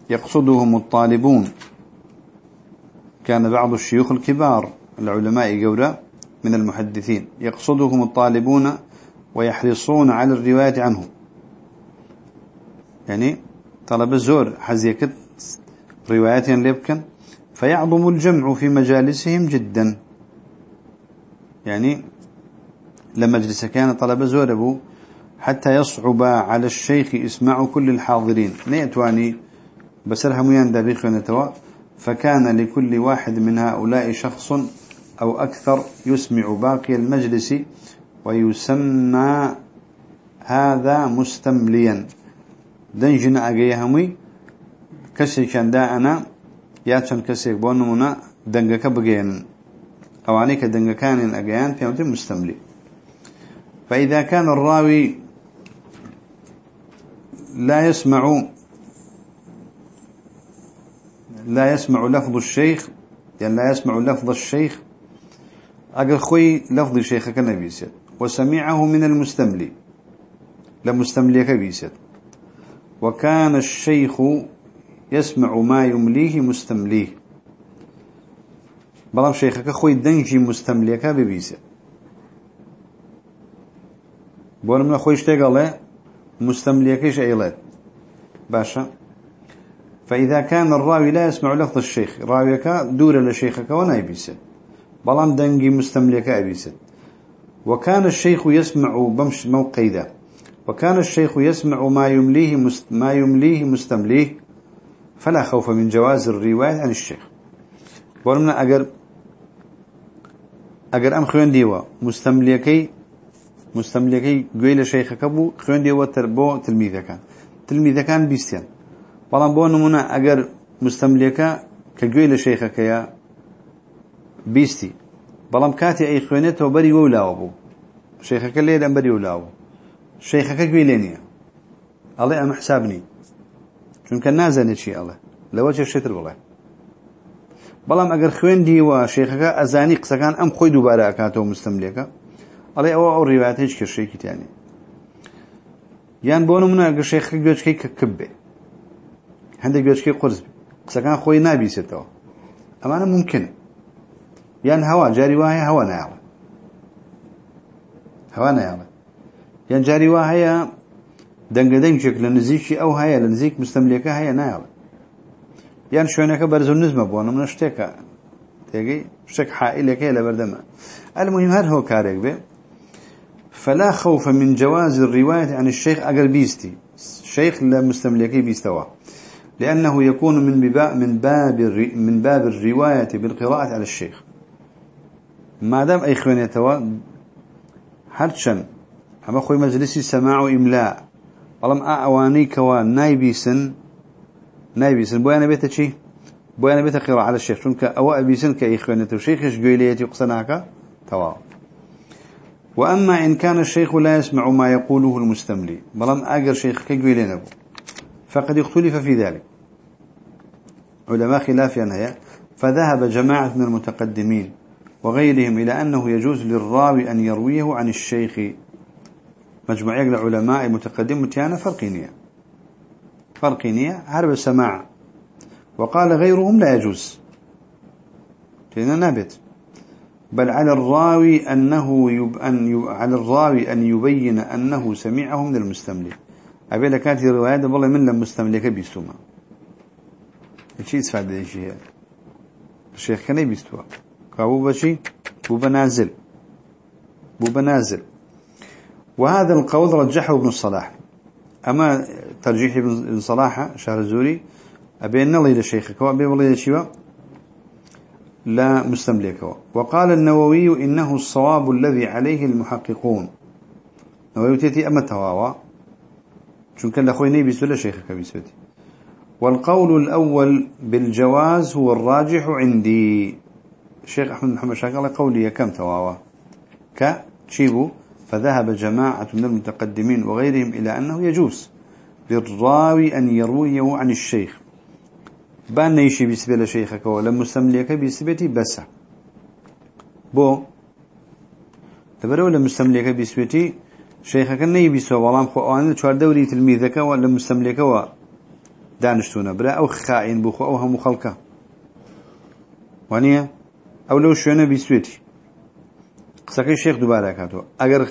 يقصدهم الطالبون. كان بعض الشيوخ الكبار العلماء جورا من المحدثين يقصدهم الطالبون ويحرصون على الرواية عنه. يعني طلب الزور حزيكت روايات ليبكن فيعظم الجمع في مجالسهم جدا. يعني لما جلس كان طلب زور أبو حتى يصعب على الشيخ إسماع كل الحاضرين. نيتواني بسرها ميان دابيخ ونتوا فكان لكل واحد من هؤلاء شخص أو أكثر يسمع باقي المجلس ويسمى هذا مستمليا. دنجنا أجيهمي كسي كان دا أنا. ياتشن كسي بونمنا دنجك بجين أو عليك دنجكان أجيان في مستملي. فإذا كان الراوي لا يسمع لا يسمع لفظ الشيخ يعني لا يسمع لفظ الشيخ. أقل خوي لفظ الشيخ كنبي سيد وسمعه من المستملي. لە مستمليكە ببيسێت وكان الشيخ يسمع ما يمليه مستمليه. بەڵام شێخەكە خۆی دەنگی مستمليەكە ببيسێت بون من خويش تقال مستمليكيش ايلات باشا. فإذا كان الراوي لا يسمع لفظ الشيخ راويك دور لشيخك ونايبيسد بلام دنجي مستمليك أبيسد وكان الشيخ يسمع بمش موقيدا وكان الشيخ يسمع ما يمليه مست ما يمليه مستمليه فلا خوف من جواز الرواية عن الشيخ. ورمنا أجر أجر أم خوين ديوا مستەملەکەی گوێی لە شەیخەکە بوو خوێندێەوە تر بۆ تلمیدەکان تلمیدەکان بیستیان. بەڵام بۆ نمونە ئەگەر مستەملەکە کە گوێی لە شەیخەکەیە بیستی. بەڵام کاتی ئەی خوێنێتەوە بەری وە ولاوە بوو. شەیخەکە لێ دەم بەری ولاوە شەیخەکە گوێ لێ نییە. ئەڵێ ئەمە حسابنی چونکە نازانێت چی ئەڵێ؟ لەوە چێشتر بڵێ؟ بەڵام ئەگەر خوێندیوە شێخەکە ئەزانی قسەکان ئەم خۆی دووبارە ئەکاتەوە مستەملێکە ئەڵێ ئەوە ئەو ڕیواتە هیچ کێشەیەکی تیانی. یان بۆ نمونە گە شێخی گوێچکەی کە کب بێ. هەندێک گوێچکەی قرس بێ. قسەکان خۆی نابیسێتەوە. ئەمانە ممکنە. یان هەوا جاری وایە هەوا نایاڵە هەوا نایاڵە یان جاری وا هەیە دەنگەدەنگێک لە نزیکی ئەو هەیە لە نزیک مستەملەکە هەیە نایاڵە یان شوێنەکە بەرز و نزمە بۆ نمونە شتێکە. تێگەی شتێک حائلەکەی لە بەردەمە. ئەل مهم هەر هۆکارێک بێ فلا خوف من جواز الرواية عن الشيخ أقل بيستي. الشيخ لا مستملكي بيستوى. لأنه يكون من باب من باب من باب الرواية بالقراءة على الشيخ. ما دام أي خوان يتوا حرشا أما خوي مجلسي سماع وإملاء ولم أعواني كوا نايبيسن نايبيسن. بويانا بيتا شي بويانا بيتا قراءة على الشيخ. شنك أو أبيسن كأي خوان يتوا شيخش قويليتي قصناك توا. وأما إن كان الشيخ لا يسمع ما يقوله المستملي بلام أجر شيخ كجويلين أبو فقد اختلف في ذلك. علماء خلاف أنها فذهب جماعة من المتقدمين وغيرهم إلى أنه يجوز للراوي أن يرويه عن الشيخ. مجموعة العلماء المتقدم متيانا فرقينية. فرقينية هرب السماع. وقال غيرهم لا يجوز. لأنه نابت. بل على الراوي أنه يب أن يب على الراوي أن يبين أنه سمعه من المستملك. أبي لك هذه الرواية والله من المستملك بيستوما شيء سفاد شيء الشيخ كان بيستوى كابو بشي بو بنازل. بو بنازل. وهذا القول رجحه ابن الصلاح أما ترجيح ابن صلاح شهر الزوري أبي أن الله إلى شيخك وأبي الله إلى شيخ لا مستملكة. وقال النووي إنه الصواب الذي عليه المحققون. نووي تيتي أما تواوا كان لأخوي نيبي سولا شيخك بيسوتي والقول الأول بالجواز هو الراجح عندي. الشيخ أحمد محمد شاكر قولي كم تواوا كتشيبو فذهب جماعة من المتقدمين وغيرهم إلى أنه يجوز للراوي أن يرويه عن الشيخ. با نەیشی بیسبێت لە شەیخەکەەوە. لە مستەملەکە بیسبێتی بەسە. بۆ دەبەرەوە لە مستەملەکە بیسبێتی شەیخەکە نەی بیسەوە بەڵام خۆ ئەوانە چوار دەوری تلمیذەکەەوە لە مستەملەکەەوە دانیشتونە برا ئەو خائین بوو خۆ ئەو هەموو خەڵکە. وانە ئەو لەو شوێنە بیسوێتی قسەکەی شێخ دووبارەکاتەوە ئەگەر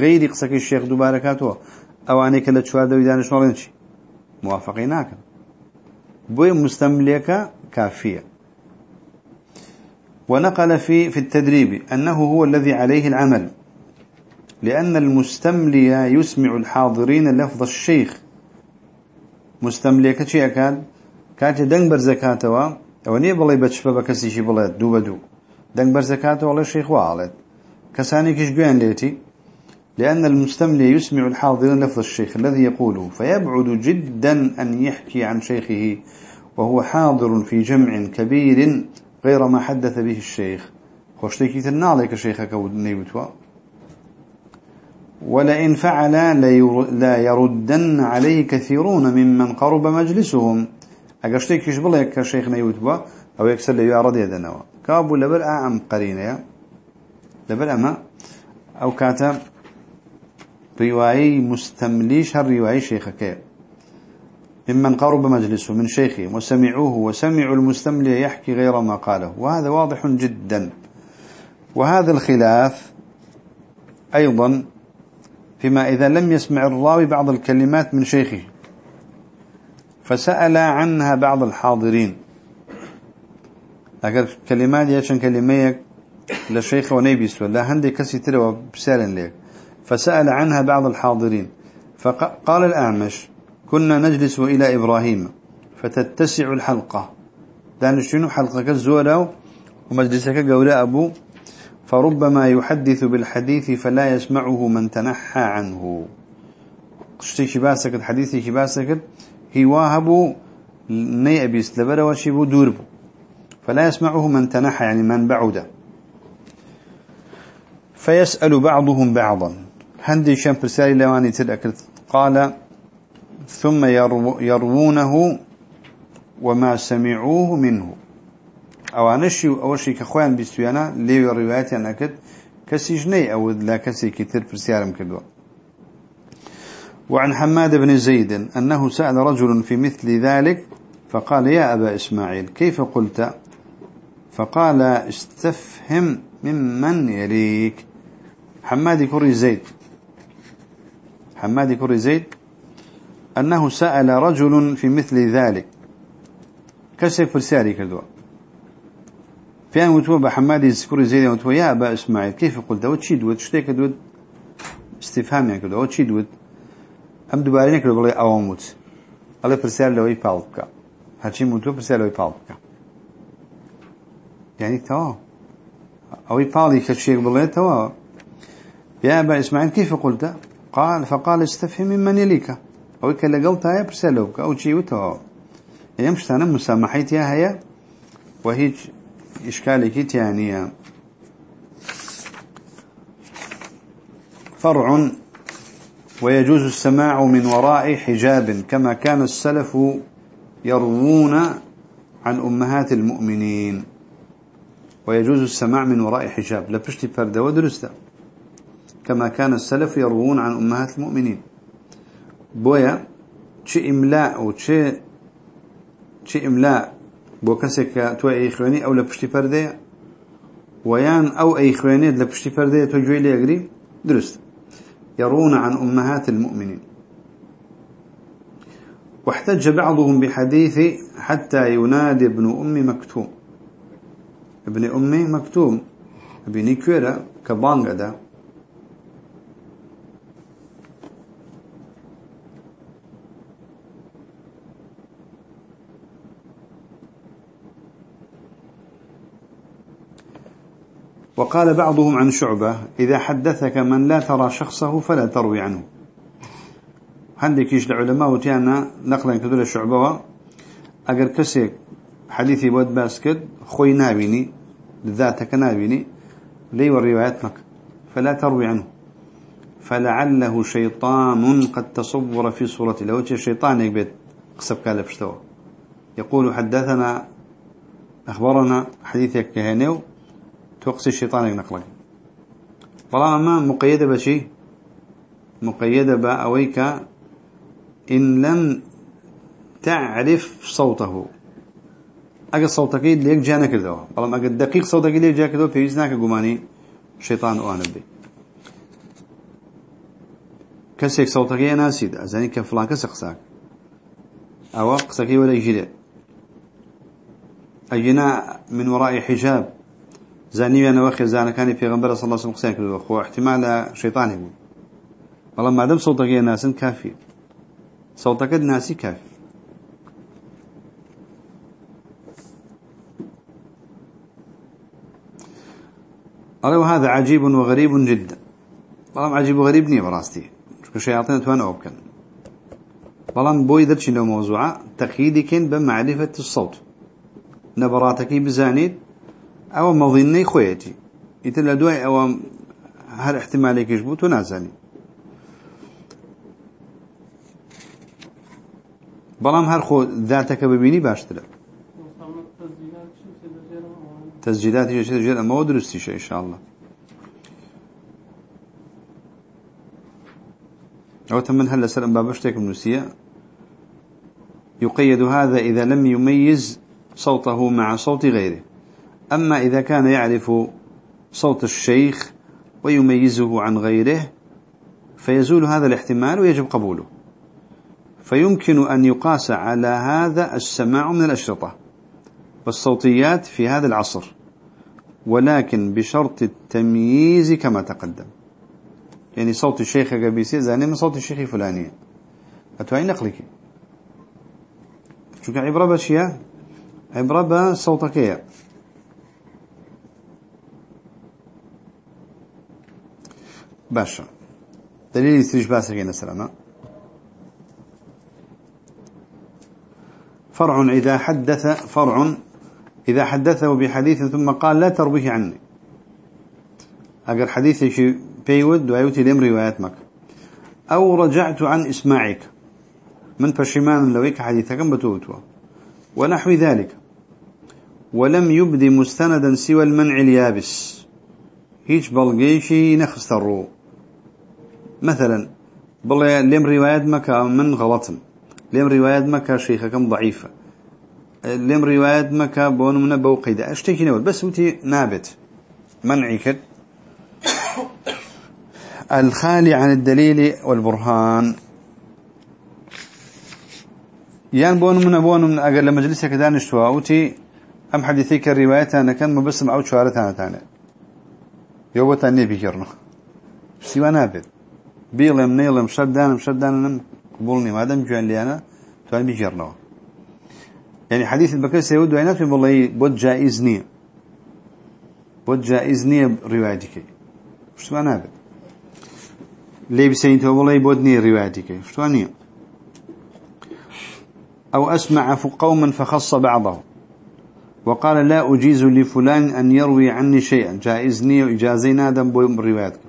غیری قسەکەی شێخ دووبارەکاتەوە ئەوانەیە کە لە چوار دەوری دانیشتڵێن چی موافقی ناکەن. بۆی مستەملێکە كافية. ونقل في في التدريب أنه هو الذي عليه العمل لأن المستملي يسمع الحاضرين لفظ الشيخ. مستملي كشي أكاد كات دنبر زكاتوا أو ني بلي بتشفى بكسي شي بلي دو بدو دنبر زكاتوا ولا الشيخ وعالت كساني كش بيان ليتي لأن المستملي يسمع الحاضرين لفظ الشيخ الذي يقوله فيبعد جدا أن يحكي عن شيخه وهو حاضر في جمع كبير غير ما حدث به الشيخ. خوشتكي تنالك شيخك ونيبتوا ولئن فعل لا يردن عليه كثيرون ممن قرب مجلسهم. أقشتك يشبلك كشيخ نيوتوا أو يكسر لي يعرض يدنوا كابو لبر أعم قرينة لبر أما أو كاتب رواية مستمليش هالرواية شيخك ممن قرب مجلسه من شيخه وسمعوه وسمعوا المستملي يحكي غير ما قاله. وهذا واضح جدا. وهذا الخلاف أيضا فيما إذا لم يسمع الراوي بعض الكلمات من شيخه. فسأل عنها بعض الحاضرين. أقول كلمات يشن كلميك لشيخ ونيبيس. ولا هندي كسي تلوى بسال لك فسأل عنها بعض الحاضرين. فقال الأعمش كنا نجلس إلى إبراهيم فتتسع الحلقة. دان شنو حلقة الزولة ومجلسك قولاء أبو. فربما يحدث بالحديث فلا يسمعه من تنحى عنه. قشتي كباسك الحديث كباسك هي واهب ني أبيس لبرا وشيبو دوربو. فلا يسمعه من تنحى يعني من بعد. فيسأل بعضهم بعضا. هندي شام برسالي لواني تلأكل قال ثم يروونه وما سمعوه منه. أو أنشي أو شي كخوان بيستويانا لي روايات أنا كد كسجني أو لا كسي كتير برسيارم كدوا وعن حماد بن زيد أنه سأل رجل في مثل ذلك فقال يا أبا إسماعيل كيف قلت؟ فقال استفهم ممن يليك. حماد كري زيد. حماد كري زيد أنه سأل رجل في مثل ذلك. كسي فرسالي كدوا في أن وتوى بحماد يذكر زيد وتوى يا أبا إسماعيل كيف قلت؟ وتشي دوت شتيك دوت استفهام يعني كدوا وتشي دوت أم دوبارين كدوا بلي أواموت الله فرسال لوي بالبكا هاتشي موتو فرسال لوي بالبكا يعني توا. أوي بالي كشيك بلي توا. يا أبا إسماعيل كيف قلت؟ قال فقال استفهم ممن يليك. أو كلا قلتها برسلوك أو يعني مش أنا مسامحيتها هي وهي إشكالك يعني. فرع ويجوز السماع من وراء حجاب كما كان السلف يروون عن أمهات المؤمنين. ويجوز السماع من وراء حجاب. لا بشتي فرد ودرسته كما كان السلف يروون عن أمهات المؤمنين. بويا چه إملاء و چه چه إملاء؟ بو كسك تو أي خواني أو لبشتي فرده ويان أو أي خواني لبشتي فرده تو جوي ليقري درست. يرون عن أمهات المؤمنين. واحتج بعضهم بحديث حتى ينادي ابن أم مكتوم. ابن أم مكتوم. ابن كويرا كبانغدا وقال بعضهم عن شعبة إذا حدثك من لا ترى شخصه فلا تروي عنه. عندك يش العلماء وتيانا نقلا كذول الشعبة أجر كسيك حديثي بود باسكت خوي نابيني ذاتك نابيني لي والروايات لك فلا تروي عنه. فلعله شيطان قد تصور في صورته لو الشيطان يقبل قصب كالبشتوى يقول حدثنا أخبرنا حديثك كهنيو. توقسي الشيطان ينقلك بلا ما مقيدة بشي. مقيدة بأويك إن لم تعرف صوته. أجل صوتك ليك جانا كذا بلا أجل دقيق صوتك ليك جانا كذا في يزناك جماني شيطان وأنا بي. كسيك صوتك يا ناسيد أزاني كفلان كسقساك أو قسكي ولا يجري أجنا من وراء حجاب. زاني أنا وخي زانا كان في غنبرة صلى الله عليه وسلم كذا أخو احتمال شيطان يقول والله ما دام صوتك يا ناس كافي صوتك الناسي كافي قال وهذا عجيب وغريب جدا. والله عجيب وغريب ني براستي الشياطين توان أوكن والله بوي درش لو موضوعة تقييدي كان بمعرفة الصوت. نبراتك بزانيد أو مظني خويتي يتلا دواي أو هل احتمالك يجبوت ونازاني بلام هر خو ذاتك ببيني باشتر تسجيلات يجي تسجيل أما ودرستي شيء إن شاء الله أو تمن هلا سلام بابشتك النسية يقيد هذا إذا لم يميز صوته مع صوت غيره. أما إذا كان يعرف صوت الشيخ ويميزه عن غيره فيزول هذا الاحتمال ويجب قبوله. فيمكن أن يقاس على هذا السماع من الأشرطة والصوتيات في هذا العصر ولكن بشرط التمييز كما تقدم. يعني صوت الشيخ قبيسي زاني من صوت الشيخ فلاني. أتوعي نقلك؟ شو عبرة بشيا عبرة بصوتك باشا. دليل يستريش باسك السلامة فرع إذا حدث فرع إذا حدثه بحديث ثم قال لا ترويه عني. أقر حديث شيء بيود ويوتي لم روايات مك. أو رجعت عن إسماعك. من فشمان لويك حديثك بتوتوا. ونحو ذلك. ولم يبدي مستندا سوى المنع اليابس. هيج بلقيشي نخسترو مثلا بل لم روايات مكة من غلط لم روايات مكة شيخكم ضعيفة. لم روايات مكة بون من بوقيدة. أشتكي نقول بس وتي نابت. منعي كد. الخالي عن الدليل والبرهان. يان بون من بون من أقل مجلسك دانشتوا. وتي أم حديثيك الروايات أنا كان مبسم أو شوارتها تانا يوبتا ني بيكرنا سوى نابت بيلم نيلم شدان شدان قبولني ما دام جوان لي أنا توان بيجرنا يعني حديث البكر سيود وينات من والله بود جائز نية بود جائز نية روايتك ما نابد؟ ليه بسين تو والله بود نية روايتك شو نية أو أسمع قوما فخص بعضه وقال لا أجيز لفلان أن يروي عني شيئا. جائزني وإجازين آدم بوم روايتك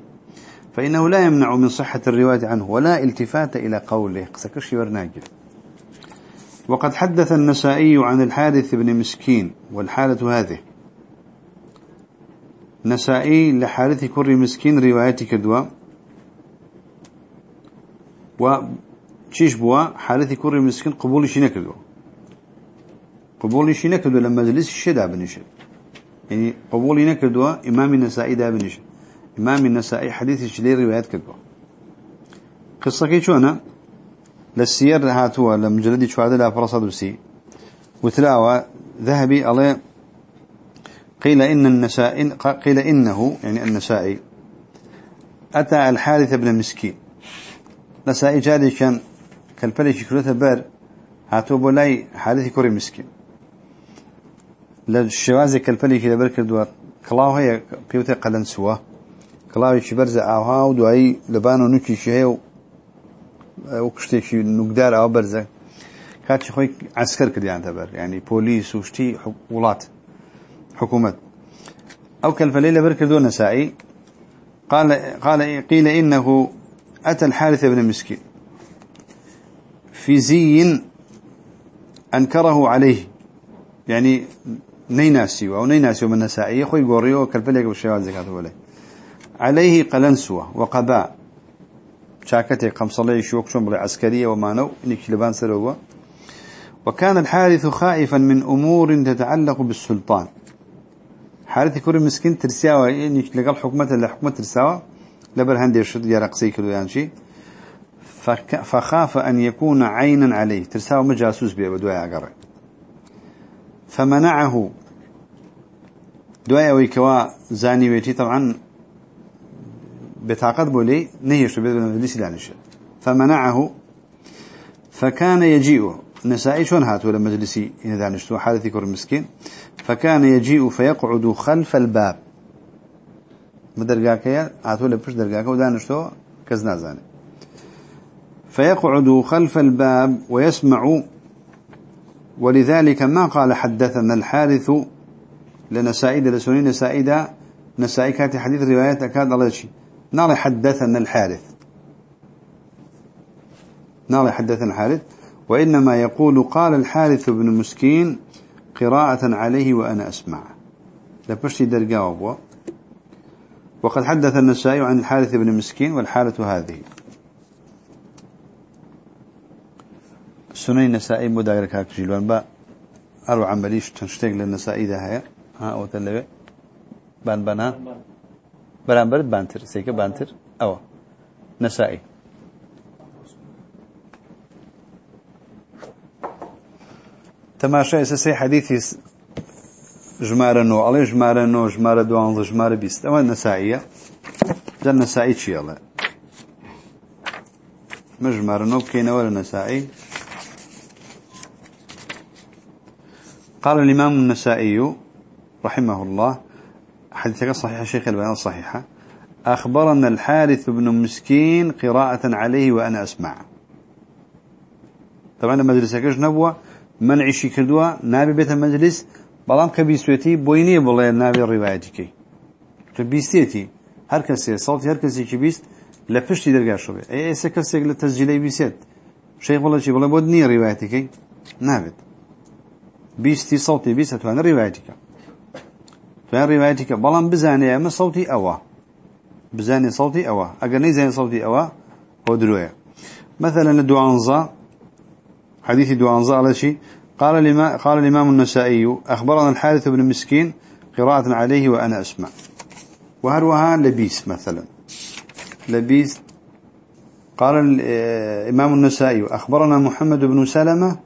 فإنه لا يمنع من صحة الرواية عنه ولا التفات إلى قوله. قسكش ورناجل وقد حدث النسائي عن الحارث بن مسكين والحالة هذه. نسائي لحارث كر مسكين روايتك دوا وشيش بوا؟ حارث كر مسكين قبول دوا قبول شنك دوا لما جلس الشدا بنشد يعني قبول نكدوا إمام النسائي دا بنشد إمام النسائي حديث الشلي روايات كدوا قصة كي شوانا للسير هاتوا لمجلد شواد لا فرصة دوسي وتلاوى ذهبي الله قيل إن النسائي قيل إنه يعني النسائي أتى الحارث بن مسكين. نسائي جالي كان كالبلش كلته بار هاتوا بولاي حارث كوري مسكين للشوازي كالبلش كده بركر دوار كلاو هي بيوتي قلن سوا كلاو يشبرز عوها ودعي لبانو نوكي شهيو وكشتي نقدار أو برزة كاتش خوي عسكر كده يعني تبر يعني بوليس وشتي ولات حكومة أو كالفليلة بركضوا نسائي قال قال قيل إنه أتى الحارث بن مسكين. في زي أنكره عليه. يعني نيناسي أو نيناسي من النسائي خوي قوريو كالفليلة بالشوال زكاة وله عليه قلنسوة وقباء. شاكتي قمصلي شوك شمبر عسكرية ومانو إنك لبان سروه وكان الحارث خائفا من أمور تتعلق بالسلطان. حارث كوري مسكين ترساوة إنك لقال حكمة لحكمة ترساوة لبر هندي شد يرق سيكلو يعني فك فخاف أن يكون عينا عليه. ترساوة مجاسوس بيه بدواء أقرأ فمنعه. دواء ويكوا زاني ويتي طبعا بتعقد بولي نهيش لانش فمنعه. فكان يجيء. نسائي شون هات ولا مجلسي إن دانشتو حالتي كور مسكين. فكان يجيء فيقعد خلف الباب. مدرقاك هات ولا بش درقاك ودانشتو كزنا زاني فيقعد خلف الباب ويسمع ولذلك ما قال حدثنا الحارث لنسائد لسنين نسائد نسائي كانت حديث روايات أكاد الله شيء نار حدثنا الحارث. نار حدثنا الحارث. وإنما يقول قال الحارث بن مسكين قراءة عليه وأنا أسمع. لبشتي درقاء وقد حدث النسائي عن الحارث بن مسكين والحالة هذه. سنين نسائي مداير كاك جيلوان با أرو عمليش تنشتق للنسائي ده هيا ها أو تلوي بان بنا بران برد بانتر سيكا بانتر. أو نسائي تماشا اساسي حديثي جمارة نو علي جمارة نو جمارة دوانز جمارة بيست اما النسائية جا النسائي تشي الله ما جمارة نو بكينا ولا نسائي قال الإمام النسائي رحمه الله حديثك صحيح شيخ البيان صحيحة أخبرنا الحارث بن مسكين قراءة عليه وأنا أسمع. طبعا مجلسك نبوة منع شي كردوا نابي بيت المجلس بلام كبيسوتي بويني بلا نابي روايتك كبيستيتي هر كسي صوتي هر كسي كبيست لفشتي درجة شوي أي أي سكسي للتسجيل بيسيت شيخ والله شي والله بدني روايتك نابت بيستي صوتي بيست وأنا روايتك. فان روايتك بلام بزاني أما صوتي أوا. بزاني صوتي أوا. أقل زاني صوتي أوا هو دروية مثلا الدوانزا حديث دوانزا على شيء. قال لما قال الإمام النسائي أخبرنا الحارث بن مسكين قراءة عليه وأنا أسمع. وهروها لبيس مثلا. لبيس قال الإمام النسائي أخبرنا محمد بن سلمة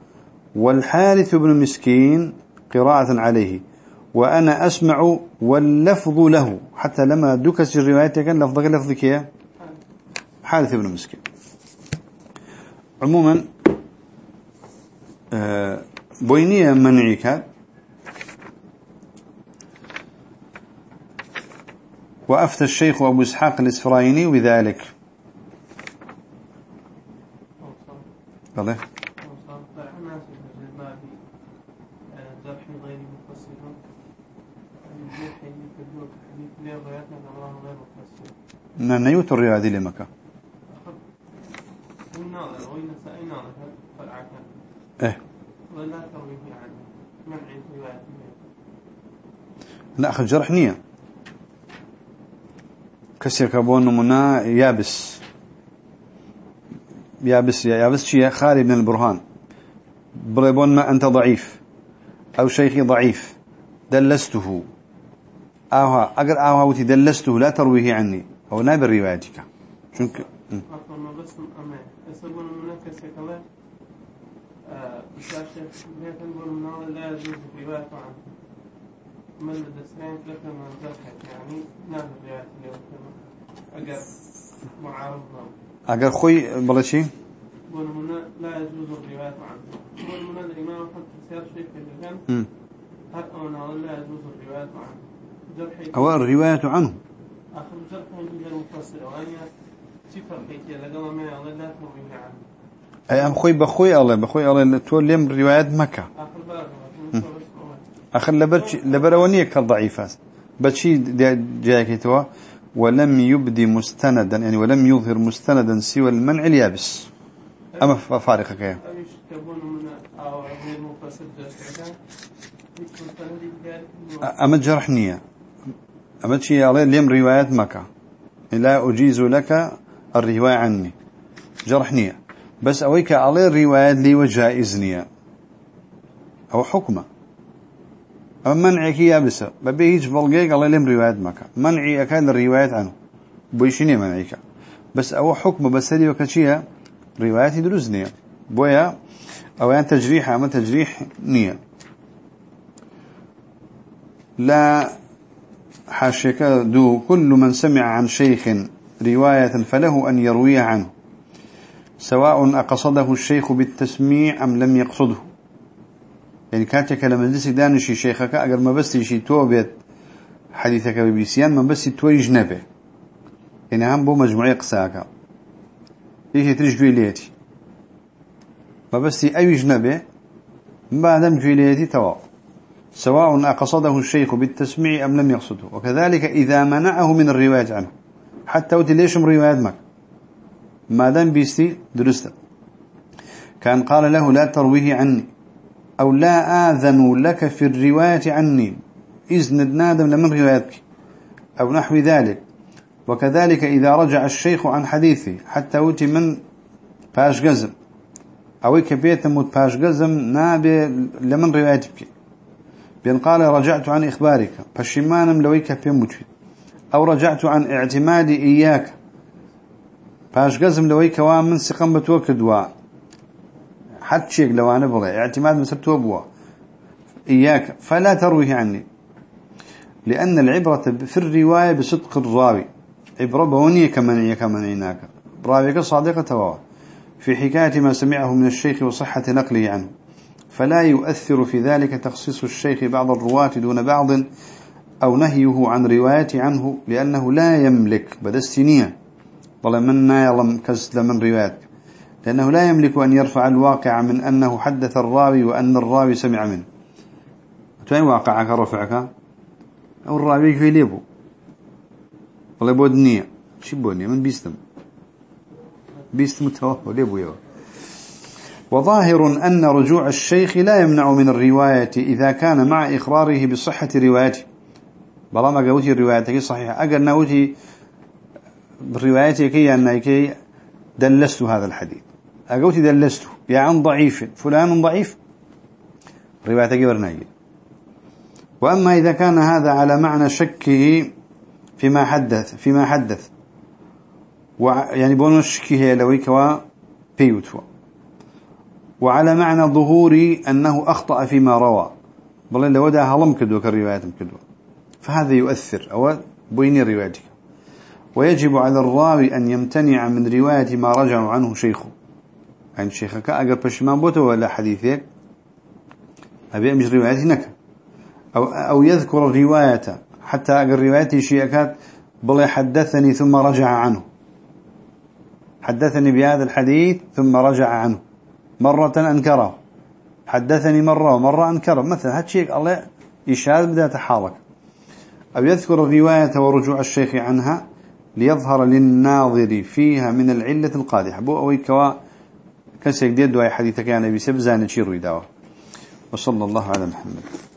والحارث بن مسكين قراءة عليه وأنا أسمع واللفظ له. حتى لما دكس الرواية كان لفظك لفظك يا حارث بن مسكين. عموما آه، بوينية منعك. وأفتى الشيخ أبو إسحاق الإسفرايني بذلك. بله نيوت الرياضي لمكة. إيه. لا أخذ جرح نية. كسر كابون منا يابس. يابس يابس شيء خالي من البرهان. بريبون ما أنت ضعيف. أو شيخي ضعيف. دلسته. آها أقر آها وتي دلسته لا ترويه عني. أو نابر روايتك شنك؟ لا يجوز الرواية عنه من الدسين لك من ذلك يعني نعم الرواية اليوم أجر معارض أجر خوي بلا شيء والمنا لا يجوز الرواية عنه. والمنا الإمام حتى سير شيء في الجن هل أنا لا يجوز الرواية عنه أو الرواية عنه. من أي أم خوي بخوي الله بخوي الله تقول لهم روايات مكة. أخر لبر لبرونية كالضعيفات بتشي جاك توا ولم يبدي مستندا يعني ولم يظهر مستندا سوى المنع اليابس. أما فارقة كيا أما جرحنية أما تشي عليه لهم روايات مكة. لا أجيز لك الرواية عني. جرحني. بس أويك على الرواية لي وجائزني أو حكمة. أما منعك يا بس. ببيهيج بلغيك الله لم رواية مكا منعي أكاد الرواية عنه. بيشيني منعيك. بس أو حكم بس هذه وكشيها رواية دروزنية بويا أو يعني تجريح. أما تجريح نية. لا حاشك دو كل من سمع عن شيخ رواية فله أن يروي عنه سواء أقصده الشيخ بالتسميع أم لم يقصده. يعني كاتك لما دسك دانشي شيخك أقر ما بس يشي توبيت حديثك ببيسيان ما بس توي جنبه يعني هم بو مجموعي قساك إيش تريش جويليتي ما بس أي جنبه بعد جويليتي توا. سواء أقصده الشيخ بالتسميع أم لم يقصده. وكذلك إذا منعه من الرواية عنه. حتى وتي ليش رواية مك ما؟ دام بيستي درست. كان قال له لا ترويه عني. أو لا آذن لك في الرواية عني. إذن نادم لمن روايتك. أو نحو ذلك. وكذلك إذا رجع الشيخ عن حديثه حتى وتي من؟ باش قزم. أو كبيت موت باش قزم نابي لمن روايتك. بين قال رجعت عن إخبارك فشمانم لويك بيموت أو رجعت عن اعتمادي إياك باش قزم لويك وامن سقم بتوكدوا حتى شيء لو أنا بغي اعتماد من سبتوبوا إياك فلا ترويه عني. لأن العبرة في الرواية بصدق الراوي. عبرة بونية كمنعية كمنعيناك راويك صادقة تواوا في حكاية ما سمعه من الشيخ وصحة نقله عنه. فلا يؤثر في ذلك تخصيص الشيخ بعض الرواة دون بعض أو نهيه عن رواية عنه لأنه لا يملك بدستنية بل من يلم كسل من روايات لأنه لا يملك أن يرفع الواقع من أنه حدث الراوي وأن الراوي سمع منه. توين واقعك رفعك؟ أو الراوي في ليبو. والله بود نية شو من بيستم؟ بيستم توهو ليبو يو وظاهر أن رجوع الشيخ لا يمنع من الرواية إذا كان مع إقراره بصحة روايته. بلا ما قوتي روايتك صحيحة. أقل نوتي بروايتي كي أنك دلست هذا الحديث. أقوتي دلسته يا عن ضعيف. فلان ضعيف. روايتك برناجي وأما إذا كان هذا على معنى شكه فيما حدث فيما حدث. يعني بونو الشكه لويك وبيوتوا وعلى معنى ظهور أنه أخطأ فيما روى. بل لو دا هلم كدو كالروايات كدو فهذا يؤثر. أو بين روايتك ويجب على الراوي أن يمتنع من رواية ما رجع عنه شيخه. يعني شيخك أقر بشمان بوته ولا حديثك أبي أمش روايتي نك أو, أو يذكر الرواية. حتى أقر روايتي شيئكات بل حدثني ثم رجع عنه. حدثني بهذا الحديث ثم رجع عنه. مرة أنكره. حدثني مرة ومرة أنكره. مثلا هذا شيء الله يشاهد بدأ تحالك أو يذكر الرواية ورجوع الشيخ عنها ليظهر للناظر فيها من العلة القادحة. بو أوي كوا كسيك ديد دواي حديثك يعني بسبزان تشير داوه وصلى الله على محمد.